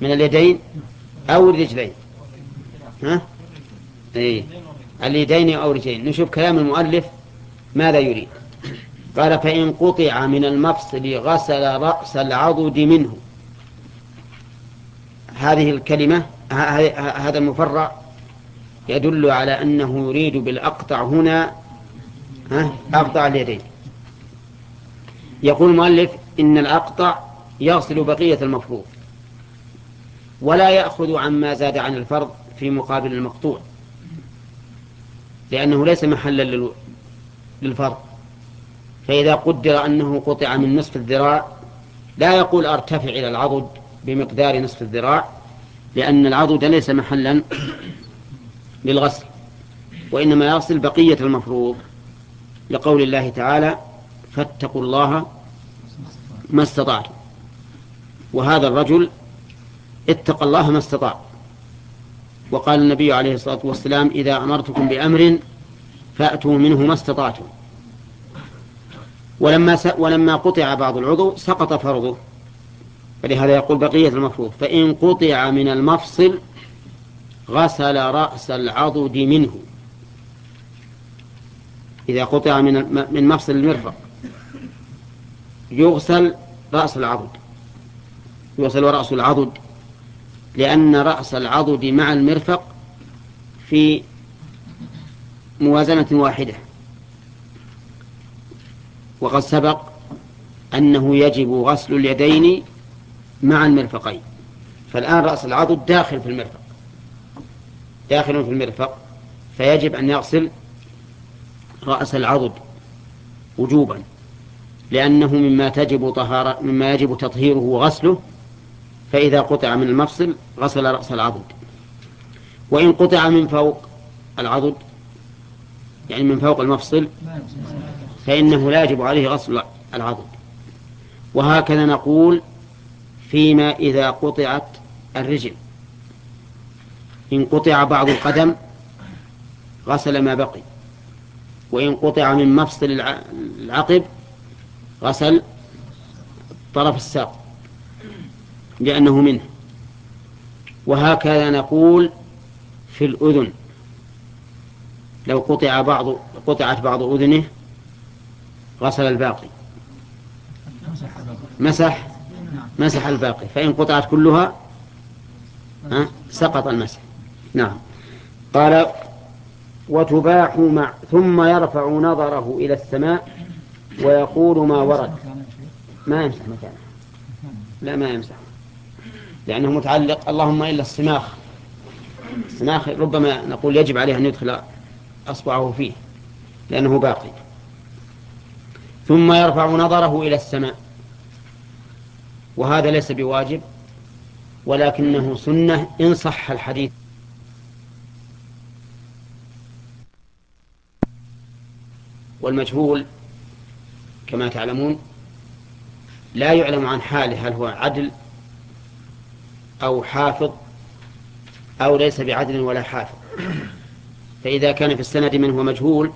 من اليدين أو الرجلين. ها؟ إيه. اليدين أو الرجلين. نشوف كلام المؤلف ماذا يريد. قال فإن قطع من المفصل غسل رأس العضد منه. هذه الكلمة هذا المفرع يدل على أنه يريد بالأقطع هنا أقطع اليدين. يقول المؤلف إن الأقطع يغسل بقية المفروض ولا يأخذ عما زاد عن الفرض في مقابل المقطوع لأنه ليس محلا للفرض. فإذا قدر أنه قطع من نصف الذراع لا يقول أرتفع إلى العضد بمقدار نصف الذراع لأن العضد ليس محلا للغسل وإنما يغسل بقية المفروض لقول الله تعالى فاتقوا الله ما استطعتم. وهذا الرجل اتقى الله ما استطاع. وقال النبي عليه الصلاة والسلام إذا أمرتكم بأمر فأتوا منه ما استطعتم. ولما. ولما قطع بعض العضو سقط فرضه. فلهذا يقول بقية المفروض. فإن قطع من المفصل غسل رأس العضد منه. إذا قطع من من مفصل المرفق. يغسل رأس العضد. يغسل رأس العضد. لأن رأس العضد مع المرفق في موازنة واحدة. وقد سبق أنه يجب غسل اليدين مع المرفقين. فالآن رأس العضد داخل في المرفق. داخل في المرفق. فيجب أن يغسل رأس العضد وجوبا. لأنه مما تجب طهارة مما يجب تطهيره وغسله فإذا قطع من المفصل غسل رأس العضد. وإن قطع من فوق العضد يعني من فوق المفصل فإنه لا يجب عليه غسل العضد. وهكذا نقول فيما إذا قطعت الرجل. إن قطع بعض القدم غسل ما بقي وإن قطع من مفصل العقب غسل طرف الساق لأنه منه. وهكذا نقول في الأذن. لو قطع بعض قطعت بعض أذنه غسل الباقي. مسح؟ مسح الباقي. فإن قطعت كلها ها سقط المسح. نعم. قال وتباح مع ثم يرفع نظره إلى السماء ويقول ما ورد. ما يمسح مكانه. لا ما يمسح. لأنه متعلق اللهم إلا الصماخ الصماخ ربما نقول يجب عليه أن يدخل أصبعه فيه لأنه باقي. ثم يرفع نظره إلى السماء. وهذا ليس بواجب ولكنه سنة إن صح الحديث. والمجهول كما تعلمون لا يعلم عن حاله هل هو عدل أو حافظ أو ليس بعدل ولا حافظ. فإذا كان في السند من هو مجهول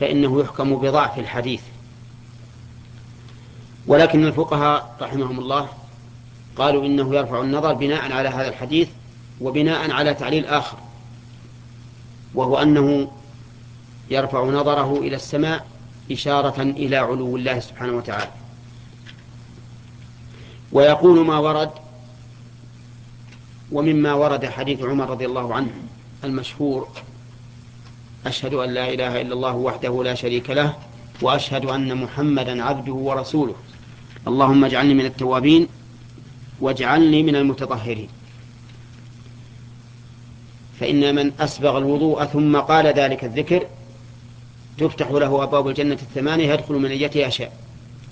فإنه يحكم بضعف الحديث. ولكن الفقهاء رحمهم الله قالوا إنه يرفع النظر بناء على هذا الحديث وبناء على تعليل آخر وهو أنه يرفع نظره إلى السماء إشارة إلى علو الله سبحانه وتعالى. ويقول ما ورد ومما ورد حديث عمر رضي الله عنه المشهور أشهد أن لا إله إلا الله وحده لا شريك له وأشهد أن محمدا عبده ورسوله. اللهم اجعلني من التوابين واجعلني من المتطهرين. فإن من أسبغ الوضوء ثم قال ذلك الذكر تفتح له أبواب الجنة الثمانية يدخل من أيتها شاء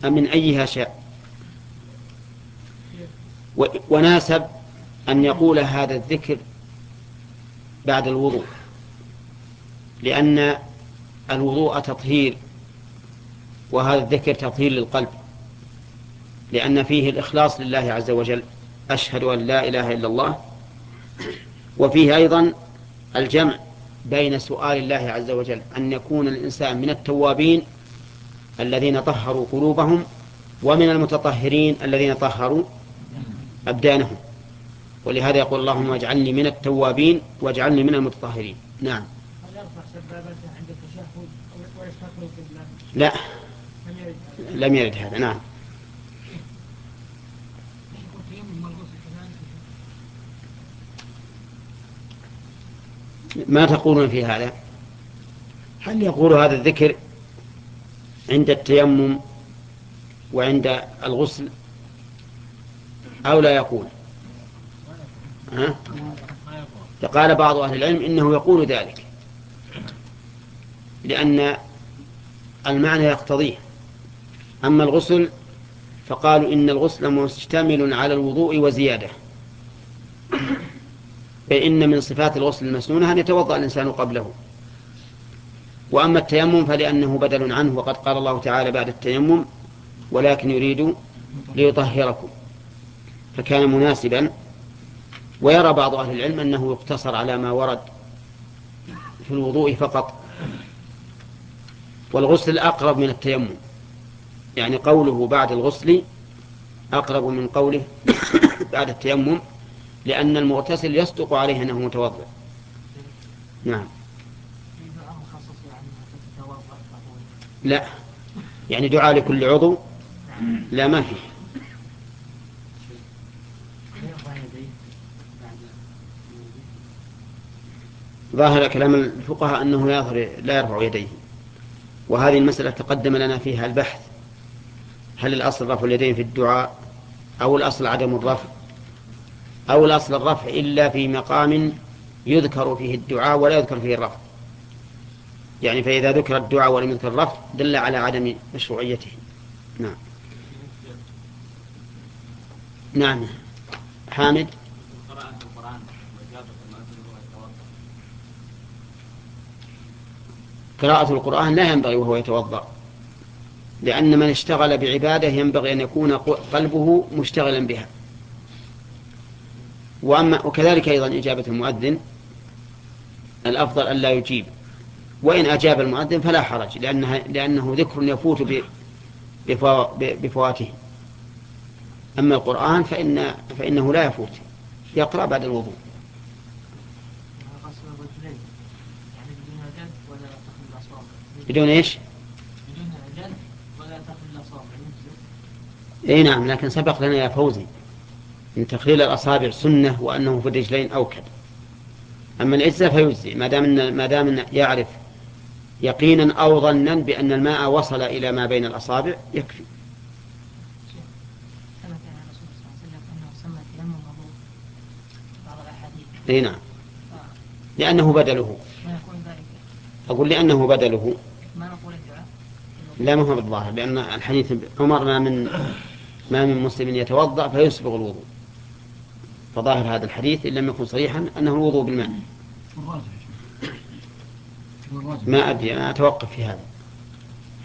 من أيها شاء وناسب أن يقول هذا الذكر بعد الوضوء لأن الوضوء تطهير وهذا الذكر تطهير للقلب لأن فيه الإخلاص لله عز وجل أشهد أن لا إله إلا الله. وفيه أيضا الجمع بين سؤال الله عز وجل أن يكون الإنسان من التوابين الذين طهروا قلوبهم ومن المتطهرين الذين طهروا أبدانهم. ولهذا يقول اللهم اجعلني من التوابين واجعلني من المتطهرين. نعم. هل يرفع سبابته عند التشهد ويستقبل القبلة؟ لا. لم يرد هذا. نعم التيمم والغسل كذلك ما تقولون في هذا؟ هل يقول هذا الذكر عند التيمم وعند الغسل أو لا يقول؟ ها؟ فقال بعض أهل العلم إنه يقول ذلك لأن المعنى يقتضيه. أما الغسل فقالوا إن الغسل مشتمل على الوضوء وزيادة. فإن من صفات الغسل المسنونة أن يتوضأ الإنسان قبله. وأما التيمم فلأنه بدل عنه وقد قال الله تعالى بعد التيمم ولكن يريد ليطهركم فكان مناسبا. ويرى بعض أهل العلم أنه يقتصر على ما ورد في الوضوء فقط. والغسل أقرب من التيمم. يعني قوله بعد الغسل أقرب من قوله بعد التيمم. لأن المغتسل يصدق عليه أنه متوضئ. نعم. لا. يعني دعاء لكل عضو؟ لا ما في ظاهر كلام الفقهاء أنه لا يرفع يديه. وهذه المسألة تقدم لنا فيها البحث. هل الأصل رفع اليدين في الدعاء أو الأصل عدم الرفع؟ أو الأصل الرفع إلا في مقام يذكر فيه الدعاء ولا يذكر فيه الرفع. يعني فإذا ذكر الدعاء ولم يذكر الرفع دل على عدم مشروعيته. نعم. نعم. حامد؟ قراءة القرآن لا ينبغي وهو يتوضأ. لأن من اشتغل بعبادة ينبغي أن يكون قلبه مشتغلا بها. وأما وكذلك أيضا إجابة المؤذن الأفضل أن لا يجيب. وإن أجاب المؤذن فلا حرج لأنها لأنه ذكر يفوت بفواته. أما القرآن فإن فإنه لا يفوت. يقرأ بعد الوضوء. بدون الأصابع بدون ولا تخل الأصابع يجزئ إي نعم لكن سبق لنا يا فوزي. ان تخليل الاصابع سنه وأنه في الرجلين اوكد أما الاجزاء فيجزي ما دام ما دام يعرف يقينا أو ظنا بأن الماء وصل إلى ما بين الأصابع يكفي. أي نعم. لأنه بدله. أقول لأنه بدله. ما نقول الدعاء لا ما هو بالظاهر لأن الحديث عمر ما من ما من مسلم يتوضأ فيسبغ الوضوء. فظاهر هذا الحديث إن لم يكن صريحا أنه الوضوء بالماء. ما أدري أنا أتوقف في هذا.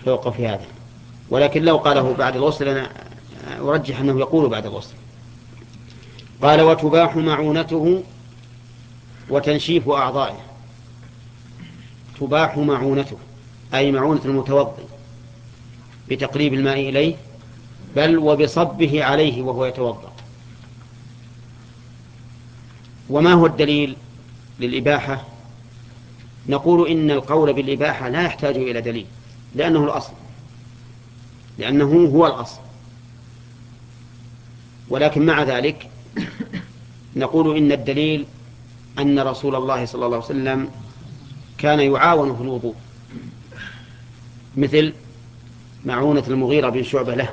أتوقف في هذا. ولكن لو قاله بعد الغسل أنا أرجح أنه يقول بعد الغسل قال وتباح معونته وتنشيف أعضائه. تباح معونته أي معونة المتوضي بتقريب الماء إليه بل وبصبه عليه وهو يتوضأ. وما هو الدليل للإباحة؟ نقول إن القول بالإباحة لا يحتاج إلى دليل لأنه الأصل لأنه هو الأصل. ولكن مع ذلك نقول إن الدليل أن رسول الله صلى الله عليه وسلم كان يعاون في الوضوء مثل معونة المغيرة بن شعبة له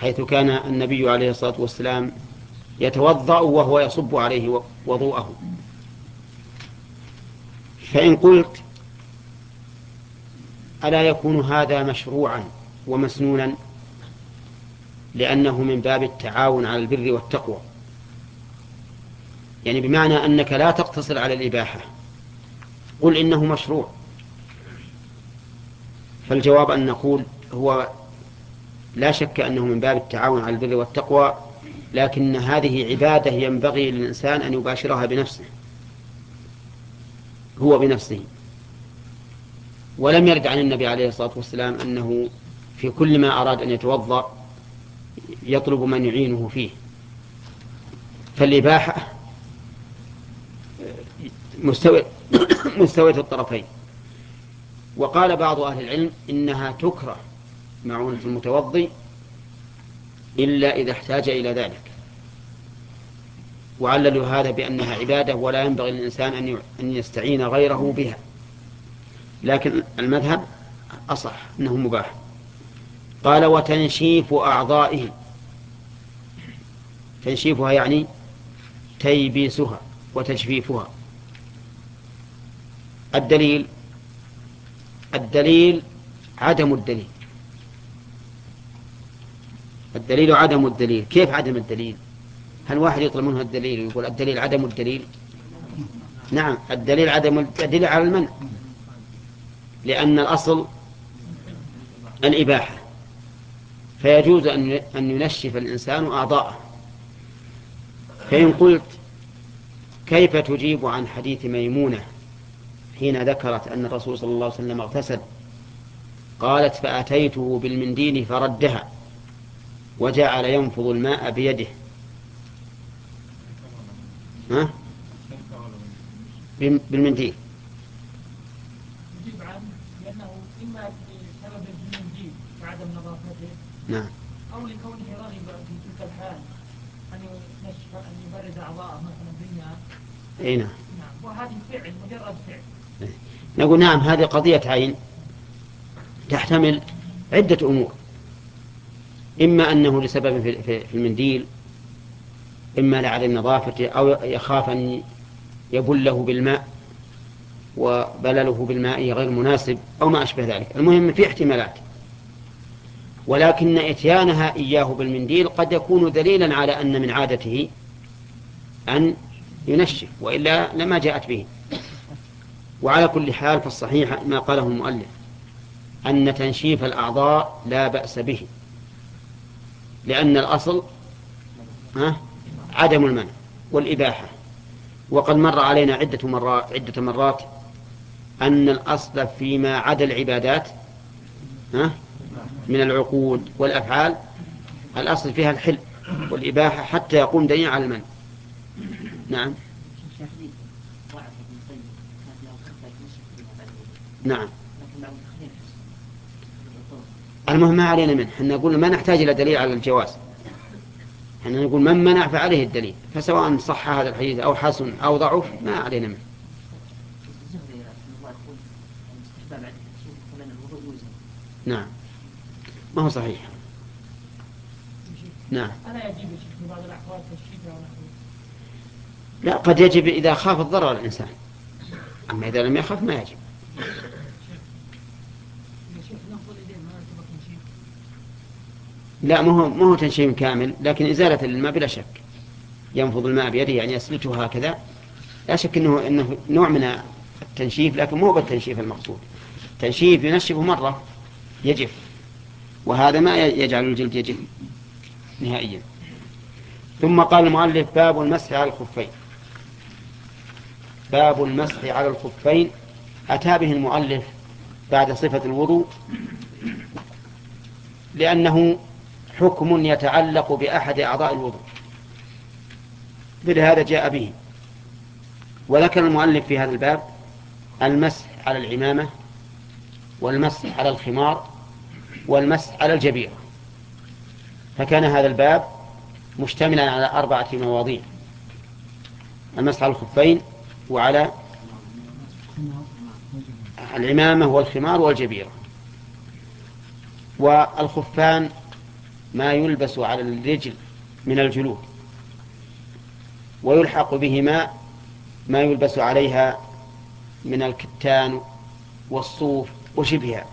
حيث كان النبي عليه الصلاة والسلام يتوضأ وهو يصب عليه وضوءه. فإن قلت ألا يكون هذا مشروعا ومسنونا لأنه من باب التعاون على البر والتقوى. يعني بمعنى أنك لا تقتصر على الإباحة. قل إنه مشروع. فالجواب أن نقول هو لا شك أنه من باب التعاون على البر والتقوى لكن هذه عبادة ينبغي للإنسان أن يباشرها بنفسه. هو بنفسه. ولم يرد عن النبي عليه الصلاة والسلام أنه في كل ما أراد أن يتوضأ يطلب من يعينه فيه. فالإباحة مستوى مستوية الطرفين. وقال بعض أهل العلم إنها تكره معونة المتوضي إلا إذا احتاج إلى ذلك. وعللوا هذا بأنها عبادة ولا ينبغي للإنسان أن يستعين غيره بها. لكن المذهب أصح أنه مباح. قال وتنشيف أعضائه تنشيفها يعني تيبيسها وتجفيفها الدليل الدليل عدم الدليل. الدليل عدم الدليل. كيف عدم الدليل؟ هل واحد يطلب منه الدليل ويقول الدليل عدم الدليل؟ نعم الدليل عدم الدليل على المنع. لأن الأصل الإباحة. فيجوز أن ينشف الإنسان أعضاءه. فإن قلت كيف تجيب عن حديث ميمونة حين ذكرت أن الرسول صلى الله عليه وسلم اغتسل؟ قالت فأتيته بالمنديل فردها. وجعل ينفض الماء بيده. ها؟ بالمنديل. نعم. أو لكونه رغب في تلك الحال أن ينشف أن يبرد أعضاءه مثلا بالماء إي نعم. نعم. وهذه فعل مجرد فعل. نقول نعم هذه قضية عين تحتمل عدة أمور. إما أنه لسبب في- المنديل إما لعدم نظافته أو يخاف أن يبله بالماء وبلله بالماء غير مناسب أو ما أشبه ذلك. المهم في احتمالات. ولكن إتيانها إياه بالمنديل قد يكون دليلا على أن من عادته أن ينشف وإلا لما جاءت به. وعلى كل حال فالصحيح ما قاله المؤلف أن تنشيف الأعضاء لا بأس به. لأن الأصل ها عدم المنع والإباحة. وقد مر علينا عدة مرات عدة مرات أن الأصل فيما عدا العبادات ها من العقود والأفعال الأصل فيها الحل والإباحة حتى يقوم دليل على المنع. نعم. شيخ دي ضعف ابن القيم كانت له كفة نصف فيها بعد الوضوء نعم لكن بعض المتأخرين حسن المهم ما علينا منه. إحنا نقول ما نحتاج إلى دليل على الجواز. إحنا نقول من منع فعليه الدليل. فسواء صح هذا الحديث أو حسن أو ضعف ما علينا منه. نعم. ما هو صحيح؟ نعم. ألا يجب بعض الأحوال لا قد يجب إذا خاف الضرر الإنسان. أما إذا لم يخف ما يجب يا شيخ نفض اليدين ما يعتبر تنشيف لا ما هو ما هو تنشيم كامل لكن إزالة الماء بلا شك. ينفض الماء بيده يعني يسلته هكذا. لا شك انه إنه نوع من التنشيف لكن مو بالتنشيف المقصود. تنشيف ينشفه مرة يجف. وهذا ما يجعل الجلد يجف نهائيا. ثم قال المؤلف باب المسح على الخفين. باب المسح على الخفين. أتى به المؤلف بعد صفة الوضوء لأنه حكم يتعلق بأحد أعضاء الوضوء. فلهذا جاء به. وذكر المؤلف في هذا الباب المسح على العمامة والمسح على الخمار والمسح على الجبيرة فكان هذا الباب مشتملا على أربعة مواضيع. المسح على الخفين وعلى العمامة والخمار والجبيرة والخفان ما يلبس على الرجل من الجلود ويلحق بهما ما يلبس عليها من الكتان والصوف وشبهها.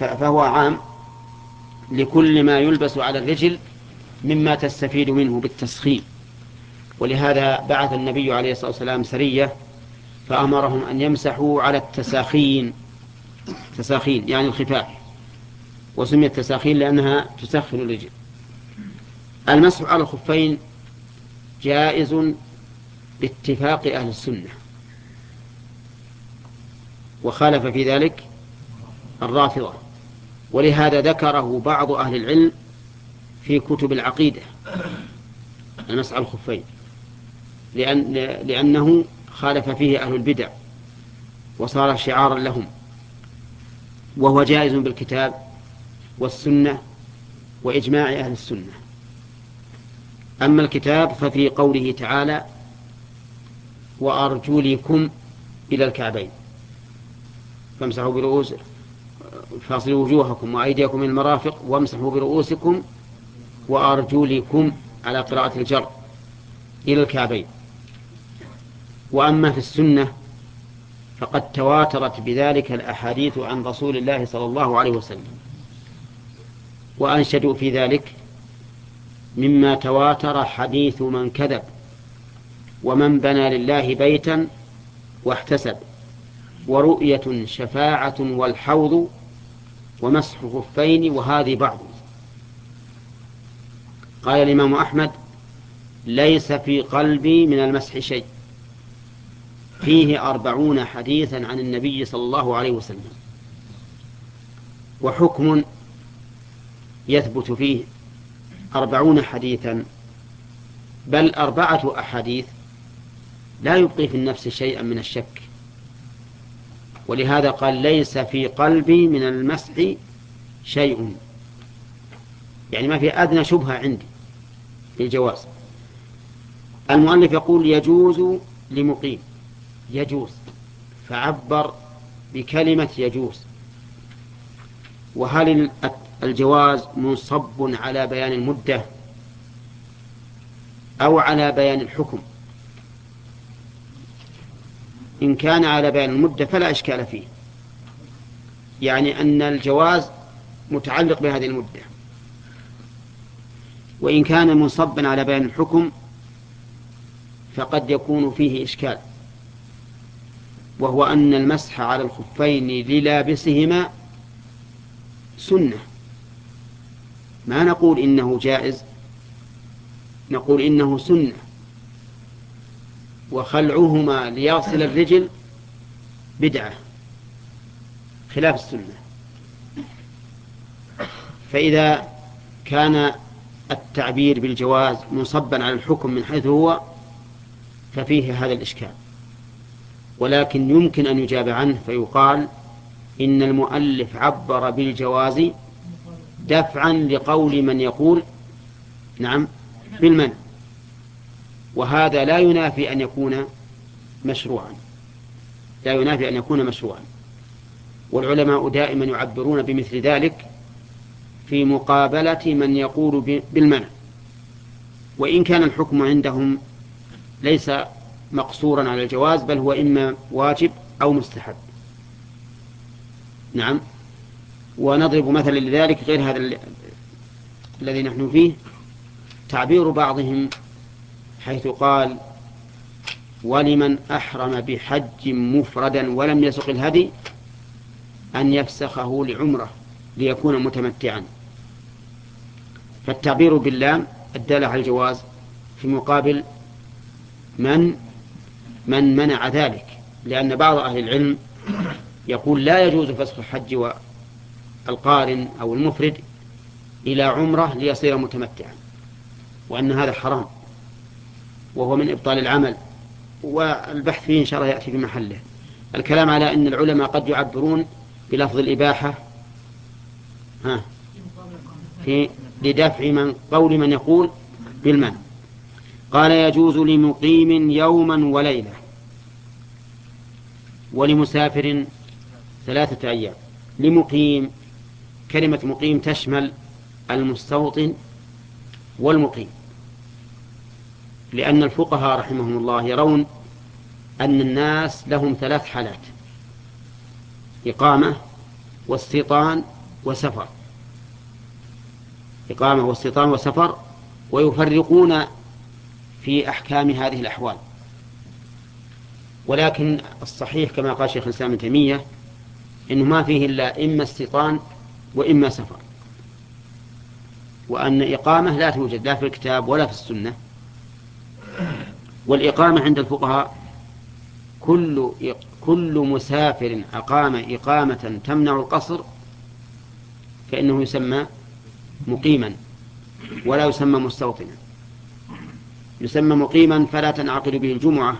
فهو عام لكل ما يلبس على الرجل مما تستفيد منه بالتسخين. ولهذا بعث النبي عليه الصلاة والسلام سرية فأمرهم أن يمسحوا على التساخين. تساخين يعني الخفاف وسميت تساخين لأنها تسخن الرجل المسح على الخفين جائز باتفاق أهل السنة. وخالف في ذلك الرافضة. ولهذا ذكره بعض أهل العلم في كتب العقيدة المسح على الخفين. لأن لأنه خالف فيه أهل البدع وصار شعارا لهم. وهو جائز بالكتاب والسنة وإجماع أهل السنة. أما الكتاب ففي قوله تعالى وأرجلكم إلى الكعبين فامسحوا برؤوس فاصلوا وجوهكم وأيديكم من المرافق وامسحوا برؤوسكم وأرجلكم على قراءة الجر إلى الكعبين. وأما في السنة فقد تواترت بذلك الأحاديث عن رسول الله صلى الله عليه وسلم. وأنشدوا في ذلك مما تواتر حديث من كذب ومن بنى لله بيتا واحتسب ورؤية شفاعة والحوض ومسح خفين وهذه بعض. قال الإمام أحمد ليس في قلبي من المسح شيء. فيه أربعون حديثا عن النبي صلى الله عليه وسلم. وحكم يثبت فيه أربعون حديثا بل أربعة أحاديث لا يبقي في النفس شيئا من الشك. ولهذا قال ليس في قلبي من المسح شيء. يعني ما في أدنى شبهة عندي بالجواز المؤلف يقول يجوز لمقيم. يجوز. فعبر بكلمة يجوز. وهل الجواز منصب على بيان المدة أو على بيان الحكم. إن كان على بيان المدة فلا إشكال فيه. يعني أن الجواز متعلق بهذه المدة. وإن كان منصبا على بيان الحكم فقد يكون فيه إشكال. وهو أن المسح على الخفين للابسهما سنة. ما نقول إنه جائز؟ نقول إنه سنة. وخلعهما ليغسل الرجل بدعة خلاف السنة. فإذا كان التعبير بالجواز منصبا على الحكم من حيث هو ففيه هذا الإشكال. ولكن يمكن أن يجاب عنه فيقال إن المؤلف عبر بالجواز دفعا لقول من يقول نعم بالمنع وهذا لا ينافي أن يكون مشروعا. لا ينافي أن يكون مشروعا. والعلماء دائما يعبرون بمثل ذلك في مقابلة من يقول بالمنع وإن كان الحكم عندهم ليس مقصورا على الجواز بل هو إما واجب أو مستحب. نعم. ونضرب مثلا لذلك غير هذا الذي نحن فيه. تعبير بعضهم حيث قال ولمن أحرم بحج مفردا ولم يسق الهدي أن يفسخه لعمرة ليكون متمتعا. فالتعبير باللام الدالة على الجواز في مقابل من من منع ذلك لأن بعض أهل العلم يقول لا يجوز فسخ الحج والقارن أو المفرد إلى عمرة ليصير متمتعا وأن هذا حرام وهو من إبطال العمل والبحث فيه إن شاء الله يأتي في محله. الكلام على أن العلماء قد يعبرون بلفظ الإباحة ها في لدفع من قول من يقول بالمن قال يجوز لمقيم يوما وليلة ولمسافر ثلاثة أيام. لمقيم كلمة مقيم تشمل المستوطن والمقيم. لأن الفقهاء رحمهم الله يرون أن الناس لهم ثلاث حالات إقامة واستيطان وسفر. إقامة واستيطان وسفر ويفرقون في أحكام هذه الأحوال. ولكن الصحيح كما قال شيخ الإسلام ابن تيمية إنه ما فيه إلا إما استيطان وإما سفر. وأن إقامة لا توجد لا في الكتاب ولا في السنة. والإقامة عند الفقهاء كل كل مسافر أقام إقامة تمنع القصر فإنه يسمى مقيما ولا يسمى مستوطنا. يسمى مقيما فلا تنعقد به الجمعة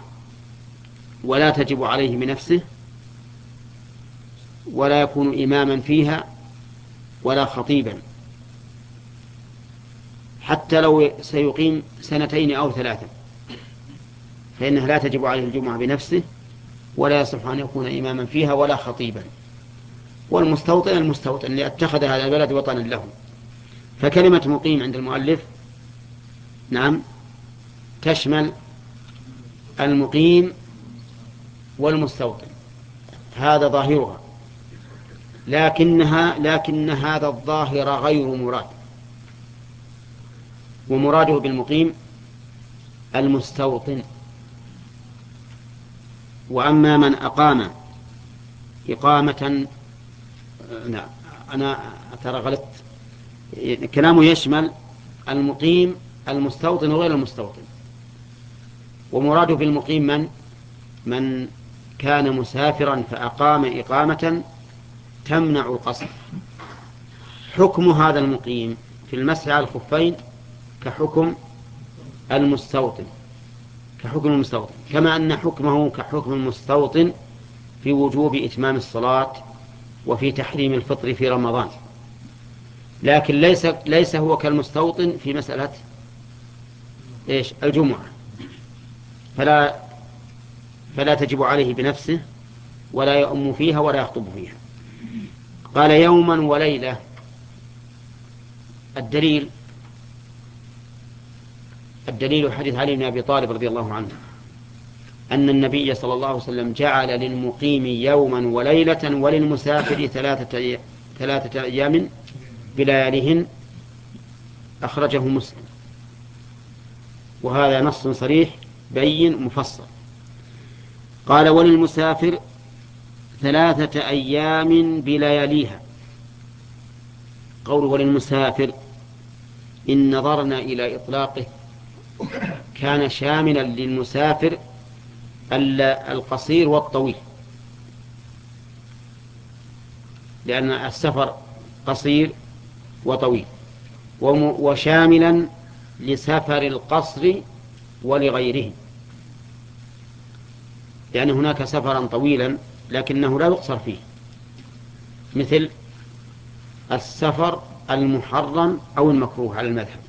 ولا تجب عليه بنفسه ولا يكون إماما فيها ولا خطيبا. حتى لو سيقيم سنتين أو ثلاثة. فإنها لا تجب عليه الجمعة بنفسه ولا يصح أن يكون إماما فيها ولا خطيبا. والمستوطن المستوطن لأتخذ هذا البلد وطنا له. فكلمة مقيم عند المؤلف نعم تشمل المقيم والمستوطن. هذا ظاهرها. لكنها لكن هذا الظاهر غير مراد. ومراده بالمقيم المستوطن. وأما من أقام إقامة نعم أنا ترى غلطت كلامه يشمل المقيم المستوطن وغير المستوطن. ومراده بالمقيم من؟ من كان مسافرا فأقام إقامة تمنع القصر. حكم هذا المقيم في المسح على الخفين كحكم المستوطن. كحكم المستوطن. كما أن حكمه كحكم المستوطن في وجوب إتمام الصلاة وفي تحريم الفطر في رمضان. لكن ليس ليس هو كالمستوطن في مسألة إيش؟ الجمعة. فلا فلا تجب عليه بنفسه ولا يؤم فيها ولا يخطب فيها. قال يوما وليلة. الدليل الدليل حديث علي بن أبي طالب رضي الله عنه أن النبي صلى الله عليه وسلم جعل للمقيم يوما وليلة وللمسافر ثلاثة ثلاثة أيام بلياليهن أخرجه مسلم. وهذا نص صريح بين مفصل. قال وللمسافر ثلاثة أيام بلياليها. قوله وللمسافر إن نظرنا إلى إطلاقه كان شاملا للمسافر القصير والطويل. لأن السفر قصير وطويل. وشاملا لسفر القصر ولغيره. لأن هناك سفرا طويلا لكنه لا يقصر فيه. مثل السفر المحرم أو المكروه على المذهب.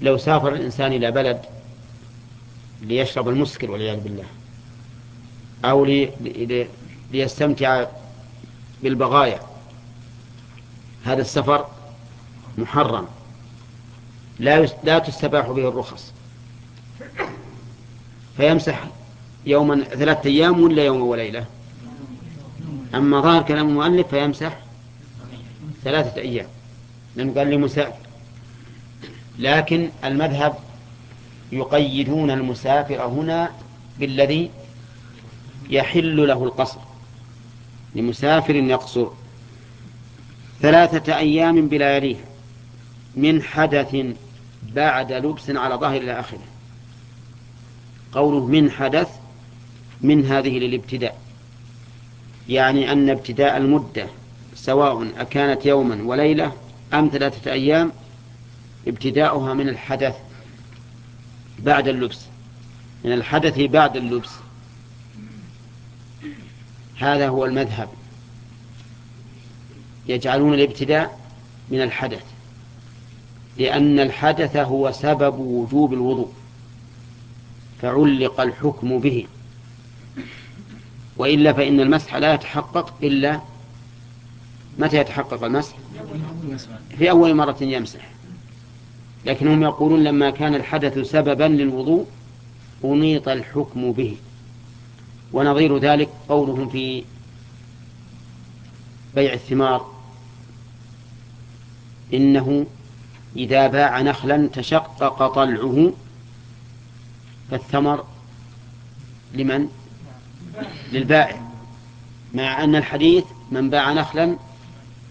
لو سافر الإنسان إلى بلد ليشرب المسكر والعياذ بالله أو لي لي ليستمتع بالبغايا هذا السفر محرم. لا لا تستباح به الرخص. فيمسح يوما ثلاثة أيام ولا يوم وليلة أما ظاهر كلام المؤلف فيمسح ثلاثة أيام. لأنه قال لمسافر لكن المذهب يقيدون المسافر هنا بالذي يحل له القصر. لمسافر يقصر. ثلاثة أيام بلياليه من حدث بعد لبس على ظاهر إلى آخره. قوله من حدث من هذه للابتداء. يعني أن ابتداء المدة سواء أكانت يوما وليلة أم ثلاثة أيام ابتداؤها من الحدث بعد اللبس. من الحدث بعد اللبس. هذا هو المذهب. يجعلون الابتداء من الحدث. لأن الحدث هو سبب وجوب الوضوء. فعلق الحكم به. وإلا فإن المسح لا يتحقق إلا متى يتحقق المسح؟ في أول مرة يمسح. لكنهم يقولون لما كان الحدث سببا للوضوء أنيط الحكم به. ونظير ذلك قولهم في بيع الثمار. إنه إذا باع نخلا تشقق طلعه فالثمر لمن؟ للبائع مع أن الحديث من باع نخلا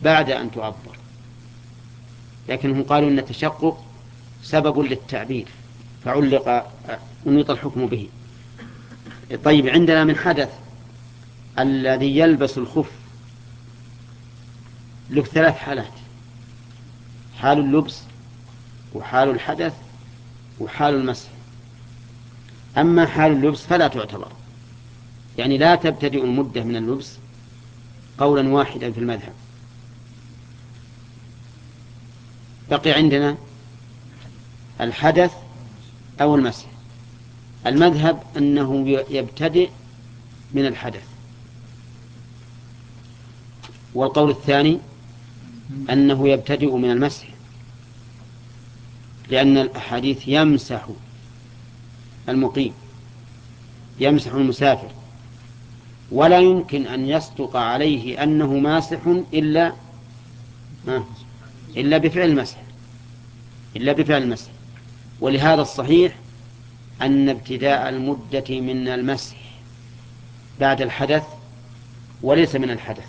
بعد أن تعبر. لكنهم قالوا أن التشقق سبب للتعبير فعلق أنيط الحكم به. طيب عندنا من حدث الذي يلبس الخف له ثلاث حالات حال اللبس وحال الحدث وحال المسح. أما حال اللبس فلا تعتبر. يعني لا تبتدئ المدة من اللبس قولا واحدا في المذهب. بقي عندنا الحدث أو المسح المذهب أنه يبتدئ من الحدث. والقول الثاني أنه يبتدئ من المسح لأن الأحاديث يمسح المقيم يمسح المسافر. ولا يمكن أن يصدق عليه أنه ماسح إلا إلا بفعل المسح. إلا بفعل المسح. ولهذا الصحيح أن ابتداء المدة من المسح بعد الحدث وليس من الحدث.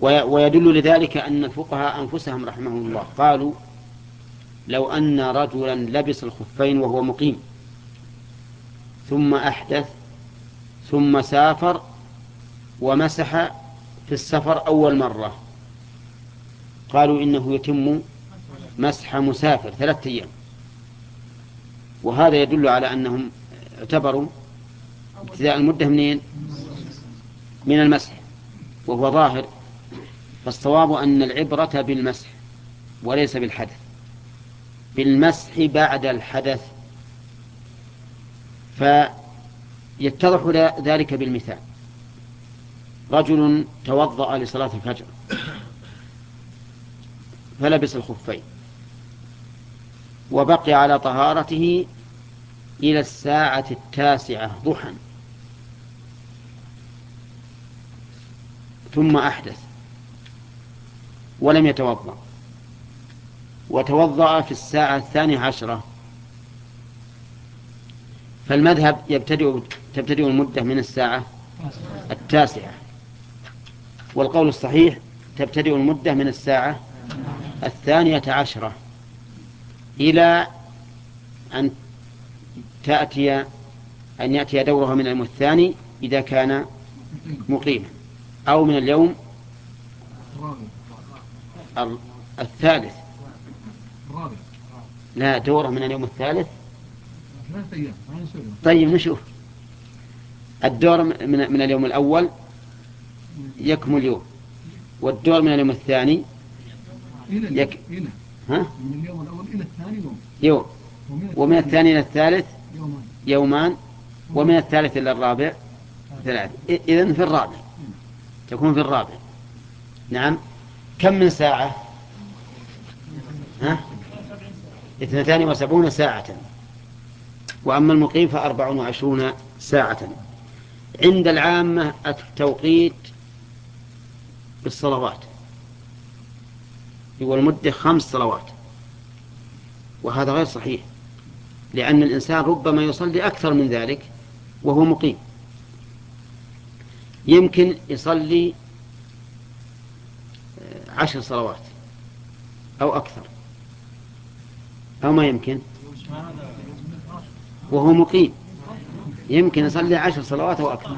ويدل لذلك أن الفقهاء أنفسهم رحمهم الله قالوا لو أن رجلا لبس الخفين وهو مقيم ثم أحدث ثم سافر ومسح في السفر أول مرة. قالوا إنه يتم مسح مسافر ثلاثة أيام. وهذا يدل على أنهم اعتبروا ابتداء المدة منين؟ من المسح. وهو ظاهر. فالصواب أن العبرة بالمسح وليس بالحدث. بالمسح بعد الحدث. فيتضح ذلك بالمثال. رجل توضأ لصلاة الفجر. فلبس الخفين. وبقي على طهارته إلى الساعة التاسعة ضحى ثم أحدث. ولم يتوضأ. وتوضأ في الساعة الثانية عشرة فالمذهب يبتدئ تبتدئ المدة من الساعة التاسعة. والقول الصحيح تبتدئ المدة من الساعة الثانية عشرة إلى أن تأتي أن يأتي دورها من اليوم الثاني إذا كان مقيما أو من اليوم الثالث. لا دوره من اليوم الثالث ثلاثة أيام ما نسوي طيب نشوف. الدور من, من اليوم الأول يكمل يوم والدور من اليوم الثاني إلى يك- ها؟ من اليوم الأول إلى الثاني يوم. يوم. ومن الثاني إلى الثالث؟ يومان. يومان. ومن الثالث إلى الرابع؟ ثلاث. إذن في الرابع. تكون في الرابع. نعم. كم من ساعة؟ ها؟ اثنتان وسبعون ساعة. وأما المقيم فأربع وعشرون ساعة. عند العامة التوقيت بالصلوات. والمدة خمس صلوات. وهذا غير صحيح لأن الإنسان ربما يصلي أكثر من ذلك وهو مقيم. يمكن يصلي آه، عشر صلوات أو أكثر. أو ما يمكن. وهو مقيم. يمكن يصلي عشر صلوات أو أكثر.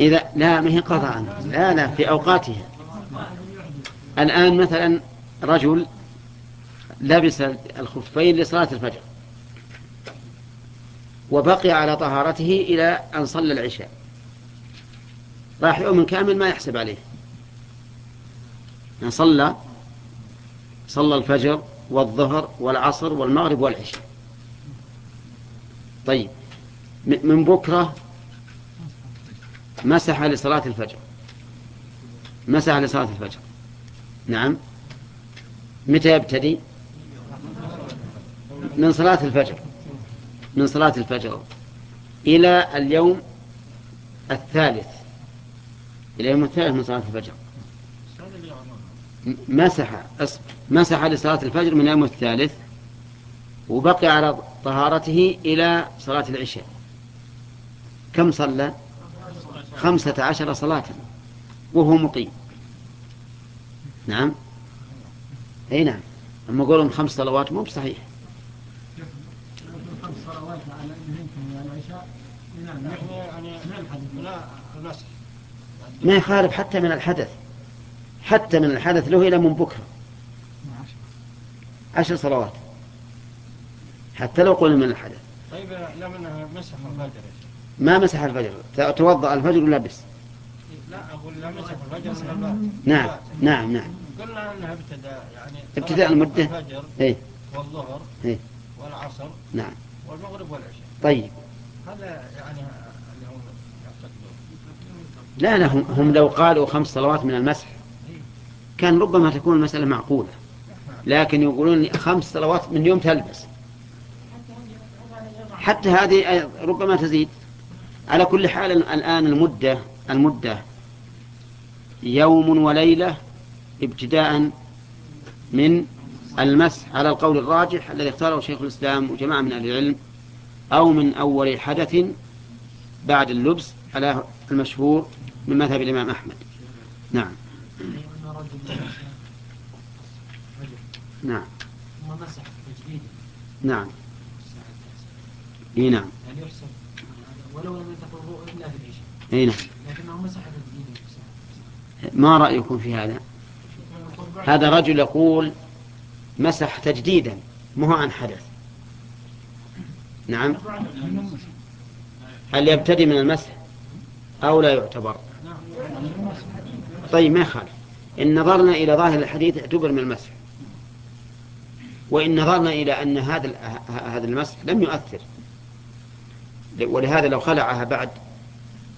إذا لا ما هي قضاء لا لا في أوقاتها. الآن مثلا رجل لبس الخفين لصلاة الفجر وبقي على طهارته إلى أن صلى العشاء. راح يوم كامل ما يحسب عليه. يعني صلى صلى الفجر والظهر والعصر والمغرب والعشاء. طيب. من بكرة مسح لصلاة الفجر. مسح لصلاة الفجر. نعم. متى يبتدي؟ من صلاة الفجر. من صلاة الفجر إلى اليوم الثالث. إلى اليوم الثالث من صلاة الفجر. مسح مسح لصلاة الفجر من اليوم الثالث وبقي على طهارته إلى صلاة العشاء. كم صلى؟ خمسة عشر صلاة وهو مقيم. نعم. أي نعم. أما قولهم خمس صلوات مو بصحيح. ما يخالف حتى من الحدث. حتى من الحدث له إلى من بكرة. عشر صلوات. حتى لو قلنا من الحدث. طيب لما مسح الفجر. يا شيخ. ما مسح الفجر. توضأ الفجر ولبس لا أقول لا مسح الفجر من الباب نعم. نعم نعم قلنا أنها ابتداء يعني ابتداء المدة. الفجر إيه. والظهر إيه. والعصر نعم. والمغرب والعشاء. طيب. هذا يعني اللي هم يعتقدون. لا لا هم, هم لو قالوا خمس صلوات من المسح كان ربما تكون المسألة معقولة. لكن يقولون خمس صلوات من يوم تلبس. حتى هذه ربما تزيد. على كل حال الآن المدة المدة. يوم وليلة ابتداء من المسح على القول الراجح الذي اختاره شيخ الإسلام وجماعة من أهل العلم أو من أول حدث بعد اللبس على المشهور من مذهب الإمام أحمد. نعم. نعم. نعم. إي نعم. يعني يحسب ولو لم يتقربوا إلا في العشاء. إي نعم. لكنه مسح تجديدا. ما رأيكم في هذا؟ هذا رجل يقول مسح تجديدا مو عن حدث نعم. هل يبتدي من المسح أو لا يعتبر؟ طيب ما يخالف. إن نظرنا إلى ظاهر الحديث اعتبر من المسح. وإن نظرنا إلى أن هذا هذا المسح لم يؤثر. ولهذا لو خلعها بعد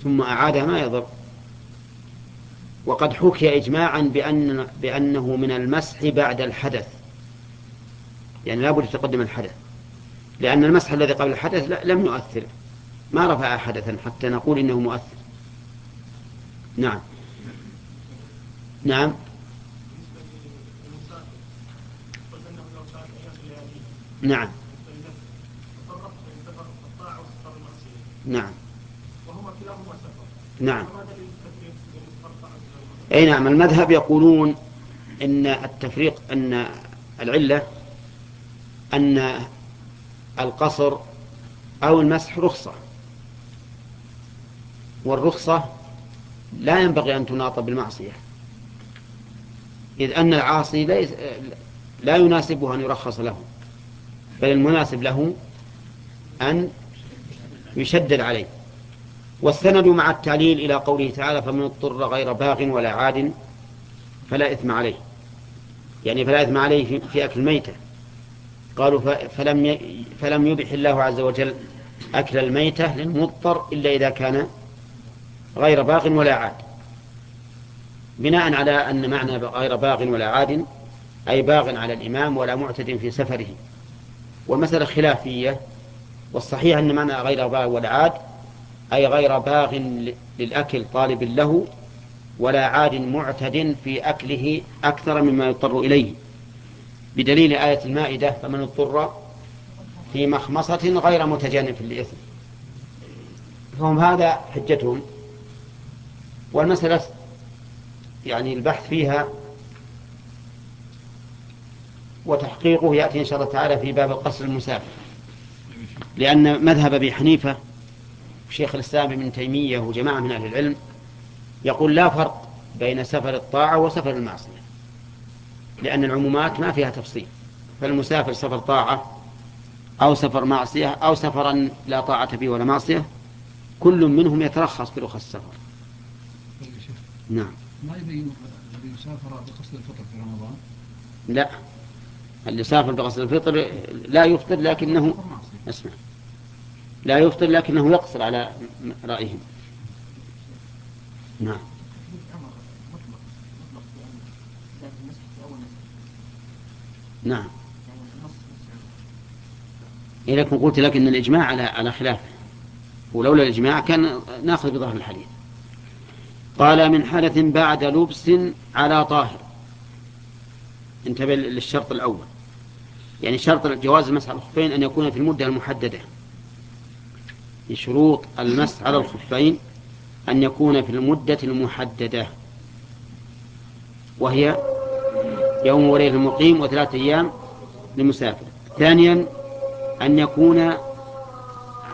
ثم أعادها ما يضر. وقد حكي إجماعا بأن بأنه من المسح بعد الحدث. يعني لا بد يتقدم الحدث. لأن المسح الذي قبل الحدث لم يؤثر. ما رفع حدثا حتى نقول إنه مؤثر. نعم. نعم. نعم. نعم. نعم. أي نعم المذهب يقولون إن التفريق أن العلة أن القصر أو المسح رخصة. والرخصة لا ينبغي أن تناط بالمعصية. إذ أن العاصي ليس لا يناسبه أن يرخص له بل المناسب له أن يشدد عليه. والسند مع التعليل إلى قوله تعالى فمن اضطر غير باغ ولا عاد فلا إثم عليه. يعني فلا إثم عليه في, أكل الميتة. قالوا فلم فلم يبح الله عز وجل أكل الميتة للمضطر إلا إذا كان غير باغ ولا عاد. بناء على أن معنى غير باغ ولا عاد أي باغ على الإمام ولا معتد في سفره. والمسألة خلافية. والصحيح أن معنى غير باغ ولا عاد أي غير باغ للأكل طالب له ولا عاد معتد في أكله أكثر مما يضطر إليه. بدليل آية المائدة فمن اضطر في مخمصة غير متجانف للإثم فهم هذا حجتهم. والمسألة يعني البحث فيها وتحقيقه يأتي إن شاء الله تعالى في باب القصر المسافر. لأن مذهب أبي حنيفة شيخ الإسلام ابن تيمية وجماعة من أهل العلم يقول لا فرق بين سفر الطاعة وسفر المعصية لأن العمومات ما فيها تفصيل. فالمسافر سفر طاعة أو سفر معصية أو سفرا لا طاعة فيه ولا معصية كل منهم يترخص برخص السفر. نعم. ما يبين الذي يسافر بقصد الفطر في رمضان؟ لا. اللي سافر بغسل الفطر لا يفطر لكنه أسمع. لا يفطر لكنه يقصر على رأيهم. نعم. نعم. إيه لكن قلت لك أن الإجماع على على خلافه ولولا الإجماع كان ناخذ بظهر الحديث. قال من حدث بعد لبس على طاهر. انتبه للشرط الأول. يعني شرط جواز المسح على الخفين أن يكون في المدة المحددة. شروط المسح على الخفين أن يكون في المدة المحددة. وهي يوم وليلة المقيم وثلاثة أيام للمسافر. ثانيا أن يكون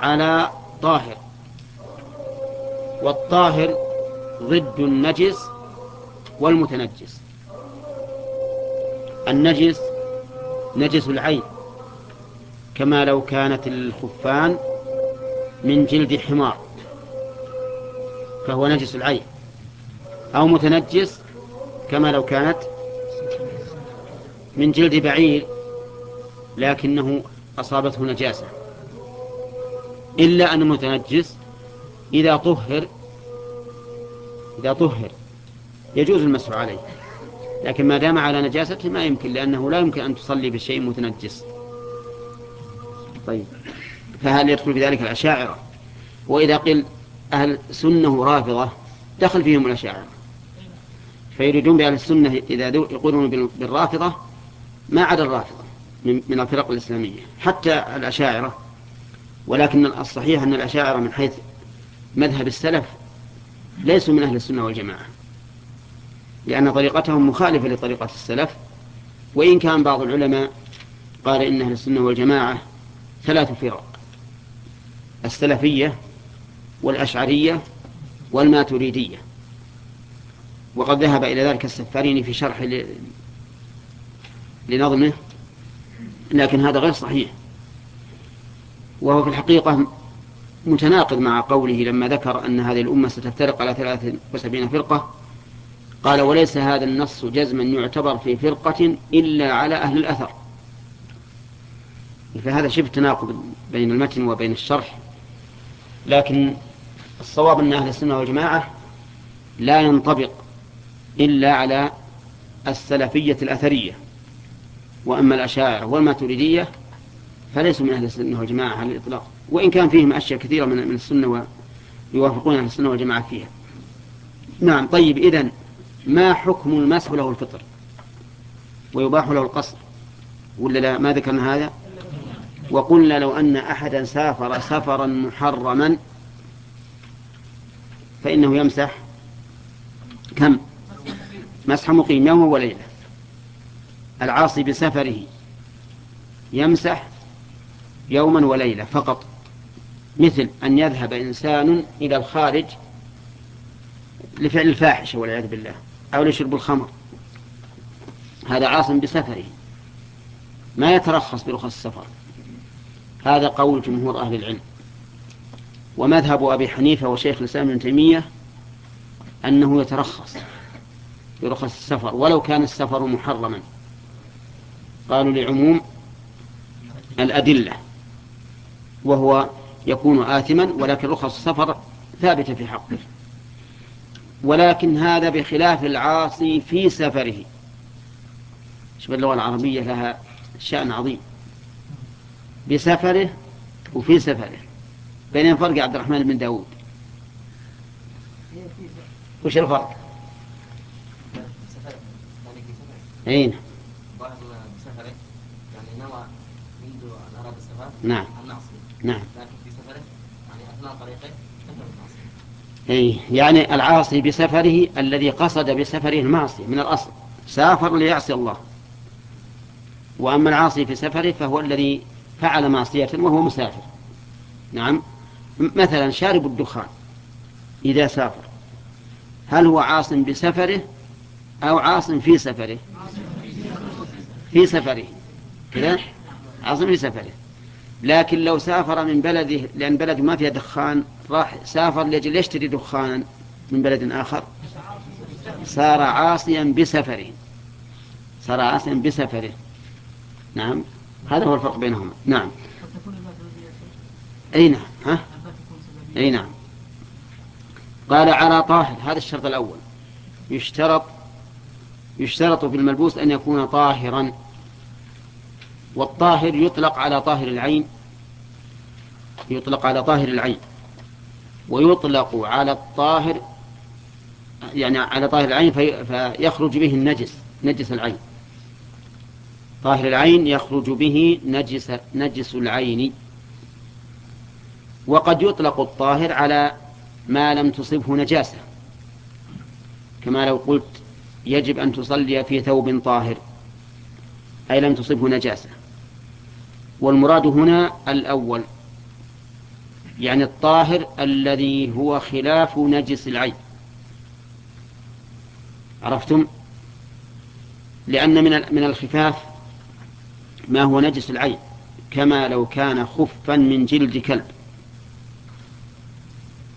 على طاهر. والطاهر ضد النجس والمتنجس. النجس نجس العين كما لو كانت الخفان من جلد حمار فهو نجس العين أو متنجس كما لو كانت من جلد بعير لكنه أصابته نجاسة. إلا أن المتنجس إذا طهر إذا طهر يجوز المسح عليه. لكن ما دام على نجاسته ما يمكن لأنه لا يمكن أن تصلي بشيء متنجس. طيب. فهل يدخل في ذلك الأشاعرة؟ وإذا قيل أهل سنة رافضة دخل فيهم الأشاعرة. فيريدون بأهل السنة إذا يقولون بال- بالرافضة ما عدا الرافضة من الفرق الإسلامية حتى الأشاعرة. ولكن الصحيح أن الأشاعرة من حيث مذهب السلف ليسوا من أهل السنة والجماعة. لأن طريقتهم مخالفة لطريقة السلف. وإن كان بعض العلماء قال إن أهل السنة والجماعة ثلاث فرق السلفية والأشعرية والماتريدية. وقد ذهب إلى ذلك السفاريني في شرح لنظمه لكن هذا غير صحيح. وهو في الحقيقة متناقض مع قوله لما ذكر أن هذه الأمة ستفترق على 73 فرقة قال وليس هذا النص جزما يعتبر في فرقة إلا على أهل الأثر. فهذا شبه تناقض بين المتن وبين الشرح لكن الصواب أن أهل السنة والجماعة لا ينطبق إلا على السلفية الأثرية. وأما الأشاعرة والماتريدية فليسوا من أهل السنة والجماعة على الإطلاق وإن كان فيهم أشياء كثيرة من السنة ويوافقون أهل السنة والجماعة فيها. نعم طيب إذن ما حكم المسح له الفطر؟ ويباح له القصر؟ ولا لا؟ ما ذكرنا هذا؟ وقلنا لو أن أحدا سافر سفرا محرما فإنه يمسح كم؟ مسح مقيم يوم وليلة العاصي بسفره يمسح يوما وليلة فقط. مثل أن يذهب إنسان إلى الخارج لفعل الفاحشة والعياذ بالله. أو لشرب الخمر؟ هذا عاصم بسفره. ما يترخص برخص السفر. هذا قول جمهور أهل العلم. ومذهب أبي حنيفة وشيخ الإسلام ابن تيمية أنه يترخص يرخص السفر ولو كان السفر محرما. قالوا لعموم الأدلة وهو يكون آثما ولكن رخص السفر ثابتة في حقه. ولكن هذا بخلاف العاصي في سفره. شوف اللغة العربية لها شأن عظيم. بسفره وفي سفره. بينهم فرق عبد الرحمن بن داود. وش الفرق؟ أين نعم. نعم. لكن في سفره يعني أثناء طريقه أي يعني العاصي بسفره الذي قصد بسفره المعصية من الأصل. سافر ليعصي الله. وأما العاصي في سفره فهو الذي فعل معصية وهو مسافر. نعم. مثلا شارب الدخان إذا سافر. هل هو عاص بسفره أو عاص في سفره؟ في سفره. كذا؟ عاص في سفره. لكن لو سافر من بلده لأن بلده ما فيها دخان راح سافر لأجل يشتري دخانا من بلد آخر. صار عاصيا بسفره. صار عاصيا بسفره. نعم. هذا هو الفرق بينهما. نعم. أي نعم. ها؟ أي نعم. قال على طاهر. هذا الشرط الأول. يشترط يشترط في الملبوس أن يكون طاهرا. والطاهر يطلق على طاهر العين يطلق على طاهر العين ويطلق على الطاهر يعني على طاهر العين في فيخرج به النجس نجس العين. طاهر العين يخرج به نجس نجس العين. وقد يطلق الطاهر على ما لم تصبه نجاسة. كما لو قلت يجب أن تصلي في ثوب طاهر أي لم تصبه نجاسة. والمراد هنا الأول يعني الطاهر الذي هو خلاف نجس العين. عرفتم؟ لأن من من الخفاف ما هو نجس العين كما لو كان خفا من جلد كلب.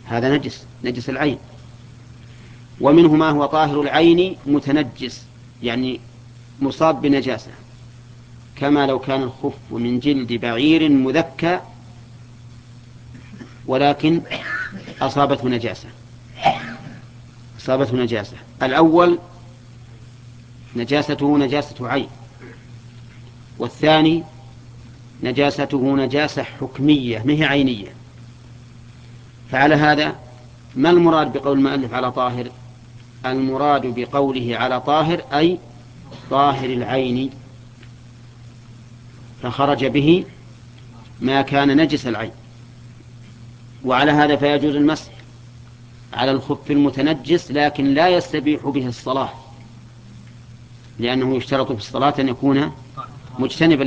هذا نجس نجس العين. ومنه ما هو طاهر العين متنجس يعني مصاب بنجاسة. كما لو كان الخف من جلد بعير مذكى ولكن أصابته نجاسة. أصابته نجاسة. الأول نجاسته نجاسة عين والثاني نجاسته نجاسة حكمية مه عينية؟ فعلى هذا ما المراد بقول المؤلف على طاهر؟ المراد بقوله على طاهر أي طاهر العين. فخرج به ما كان نجس العين. وعلى هذا فيجوز المسح. على الخف المتنجس لكن لا يستبيح به الصلاة. لأنه يشترط في الصلاة أن يكون مجتنبا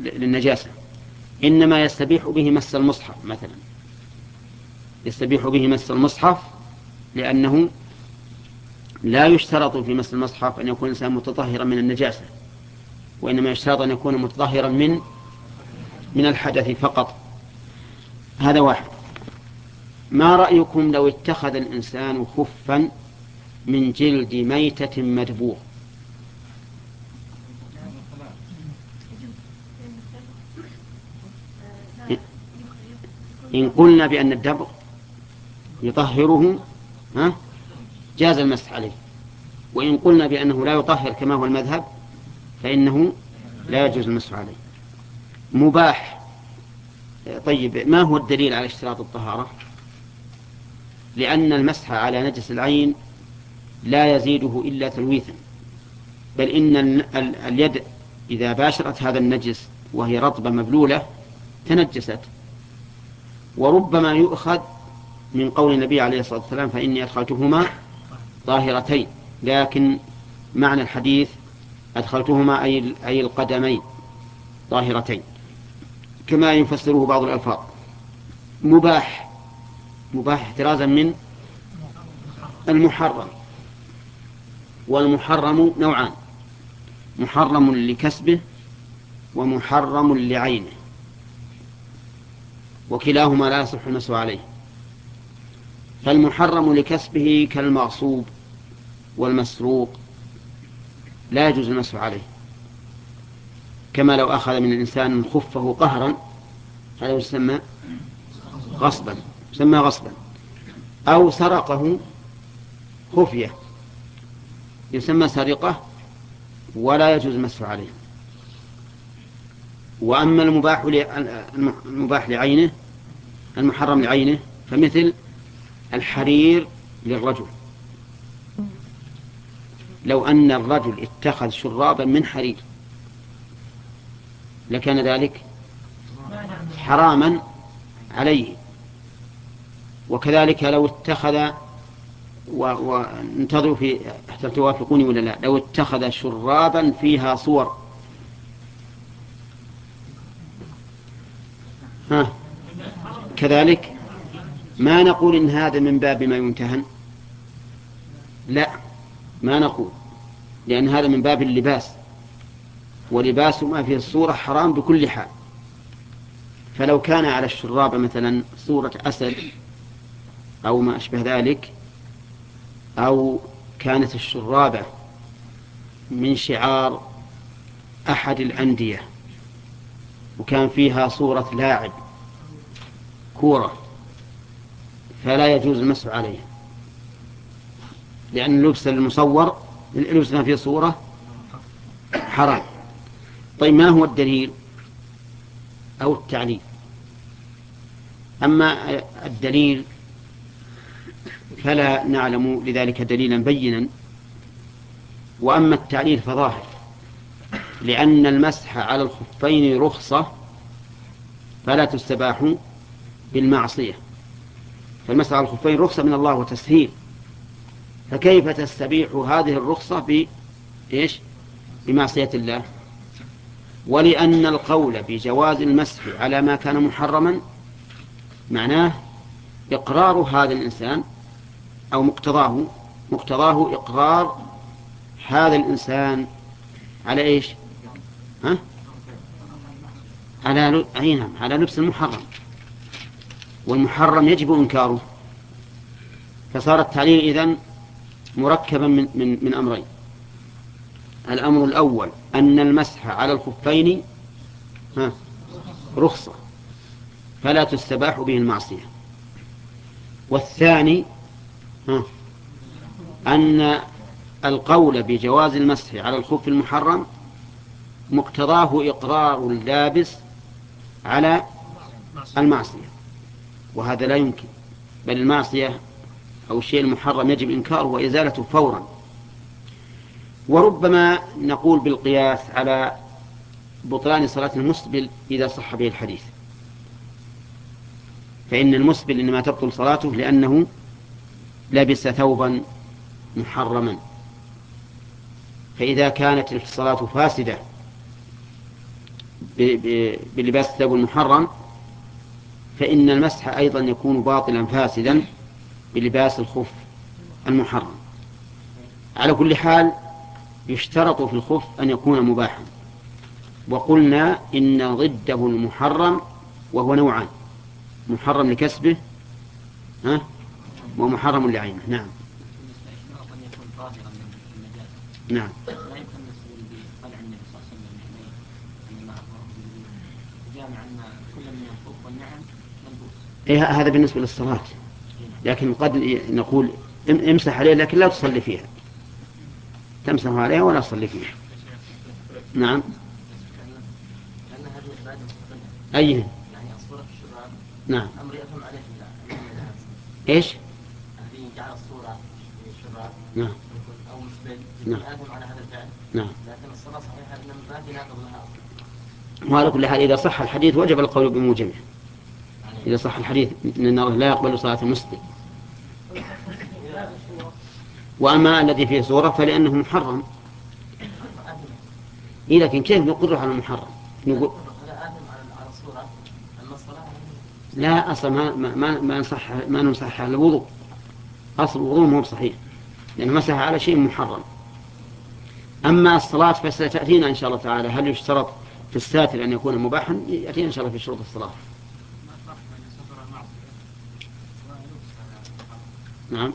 للنجاسة. إنما يستبيح به مس المصحف مثلا. يستبيح به مس المصحف لأنه لا يشترط في مس المصحف أن يكون الإنسان متطهرا من النجاسة. وإنما يشترط أن يكون متطهرا من من الحدث فقط. هذا واحد. ما رأيكم لو اتخذ الإنسان خفا من جلد ميتة مدبوغ؟ إن قلنا بأن الدبغ يطهره ها جاز المسح عليه. وإن قلنا بأنه لا يطهر كما هو المذهب فإنه لا يجوز المسح عليه. مباح. طيب ما هو الدليل على اشتراط الطهارة؟ لأن المسح على نجس العين لا يزيده إلا تلويثا. بل إن ال- ال- اليد إذا باشرت هذا النجس وهي رطبة مبلولة تنجست. وربما يؤخذ من قول النبي عليه الصلاة والسلام فإني أدخلتهما طاهرتين. لكن معنى الحديث أدخلتهما أي أي القدمين طاهرتين كما يفسره بعض الألفاظ. مباح مباح احترازا من المحرم والمحرم نوعان محرم لكسبه ومحرم لعينه وكلاهما لا يصح المسح عليه. فالمحرم لكسبه كالمغصوب والمسروق لا يجوز المسح عليه. كما لو أخذ من الإنسان خفه قهرا هذا يسمى غصبا يسمى غصبا. أو سرقه خفية يسمى سرقة ولا يجوز المسح عليه. وأما المباح المباح لعينه المحرم لعينه فمثل الحرير للرجل. لو أن الرجل اتخذ شرابا من حرير لكان ذلك حراما عليه. وكذلك لو اتخذ وانتظروا في حتى توافقوني ولا لا لو اتخذ شرابا فيها صور. ها. كذلك ما نقول إن هذا من باب ما يمتهن لا. ما نقول لأن هذا من باب اللباس. ولباس ما فيه الصورة حرام بكل حال. فلو كان على الشراب مثلا صورة أسد أو ما أشبه ذلك أو كانت الشرابة من شعار أحد الأندية وكان فيها صورة لاعب كورة فلا يجوز المسح عليها لأن اللبس المصور اللبس ما فيه صورة حرام. طيب ما هو الدليل أو التعليل؟ أما الدليل فلا نعلم لذلك دليلا بينا. وأما التعليل فظاهر لأن المسح على الخفين رخصة فلا تستباح بالمعصية. فالمسح على الخفين رخصة من الله وتسهيل. فكيف تستبيح هذه الرخصة بإيش؟ بمعصية الله ولأن القول بجواز المسح على ما كان محرما معناه إقرار هذا الإنسان أو مقتضاه مقتضاه إقرار هذا الإنسان على إيش ها؟ على أي نعم على لبس المحرم والمحرم يجب إنكاره فصار التعليل إذن مركبا من, من, من أمرين. الأمر الأول أن المسح على الخفين رخصة فلا تستباح به المعصية. والثاني أن القول بجواز المسح على الخف المحرم مقتضاه إقرار اللابس على المعصية. وهذا لا يمكن بل المعصية أو الشيء المحرم يجب إنكاره وإزالته فورا. وربما نقول بالقياس على بطلان صلاة المسبل إذا صح به الحديث. فإن المسبل إنما تبطل صلاته لأنه لبس ثوبا محرما. فإذا كانت الصلاة فاسدة بلباس الثوب المحرم فإن المسح أيضا يكون باطلا فاسدا. بلباس الخف المحرم. على كل حال يشترط في الخف أن يكون مباحا. وقلنا إن ضده المحرم وهو نوعان. محرم لكسبه ها؟ ومحرم لعينه. نعم. نعم. إيه هذا بالنسبة للصلاة. لكن قد نقول امسح عليه لكن لا تصلي فيها. تمسح عليها ولا تصلي فيها. نعم. أي. يعني نعم. إيش؟ الذي جعل الصورة في الشباب نعم. أو مسبل نعم. يأثم على هذا الفعل نعم. لكن الصلاة صحيحة أن ما في ناقض لها أصلا وعلى كل حال إذا صح الحديث وجب القول بموجبه. إذا صح الحديث أن الله لا يقبل صلاة المسلم. وأما الذي فيه صورة فلأنه محرم. إيه لكن كيف نقر على المحرم؟ نقول لا أصلا ما ما ما, نصح ما نمسح على الوضوء. أصل الوضوء مو بصحيح لأنه مسح على شيء محرم. أما الصلاة فستأتينا إن شاء الله تعالى. هل يشترط في الساتر أن يكون مباحا؟ يأتينا إن شاء الله في شروط الصلاة. نعم.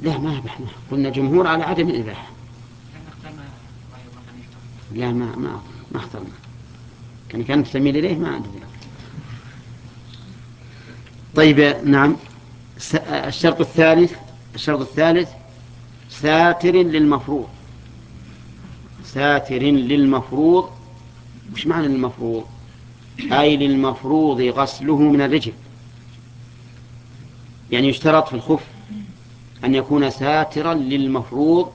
لا ما بحنا قلنا جمهور على عدم الإباحة. لا ما ما ما اخترنا. كان كانت تميل إليه ما أدري طيب نعم. الشرط الثالث الشرط الثالث ساتر للمفروض. ساتر للمفروض. وش معنى للمفروض؟ أي للمفروض غسله من الرجل. يعني يشترط في الخف أن يكون ساترا للمفروض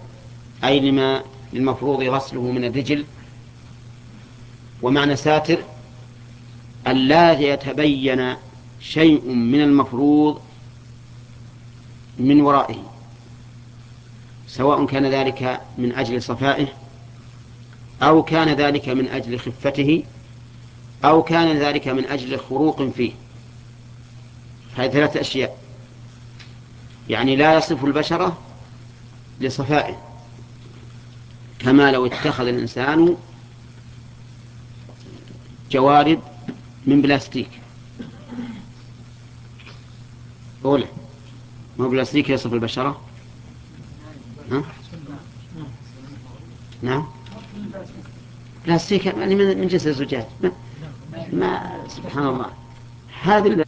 أي لما للمفروض غسله من الرجل. ومعنى ساتر أن لا يتبين شيء من المفروض من ورائه سواء كان ذلك من أجل صفائه أو كان ذلك من أجل خفته. أو كان ذلك من أجل خروق فيه. هذه ثلاثة أشياء. يعني لا يصف البشرة لصفائه. كما لو اتخذ الإنسان جوارب من بلاستيك. أولى ما بلاستيك يصف البشرة ها؟ نعم. بلاستيك يعني من من جنس الزجاج. ما, سبحان الله. هذه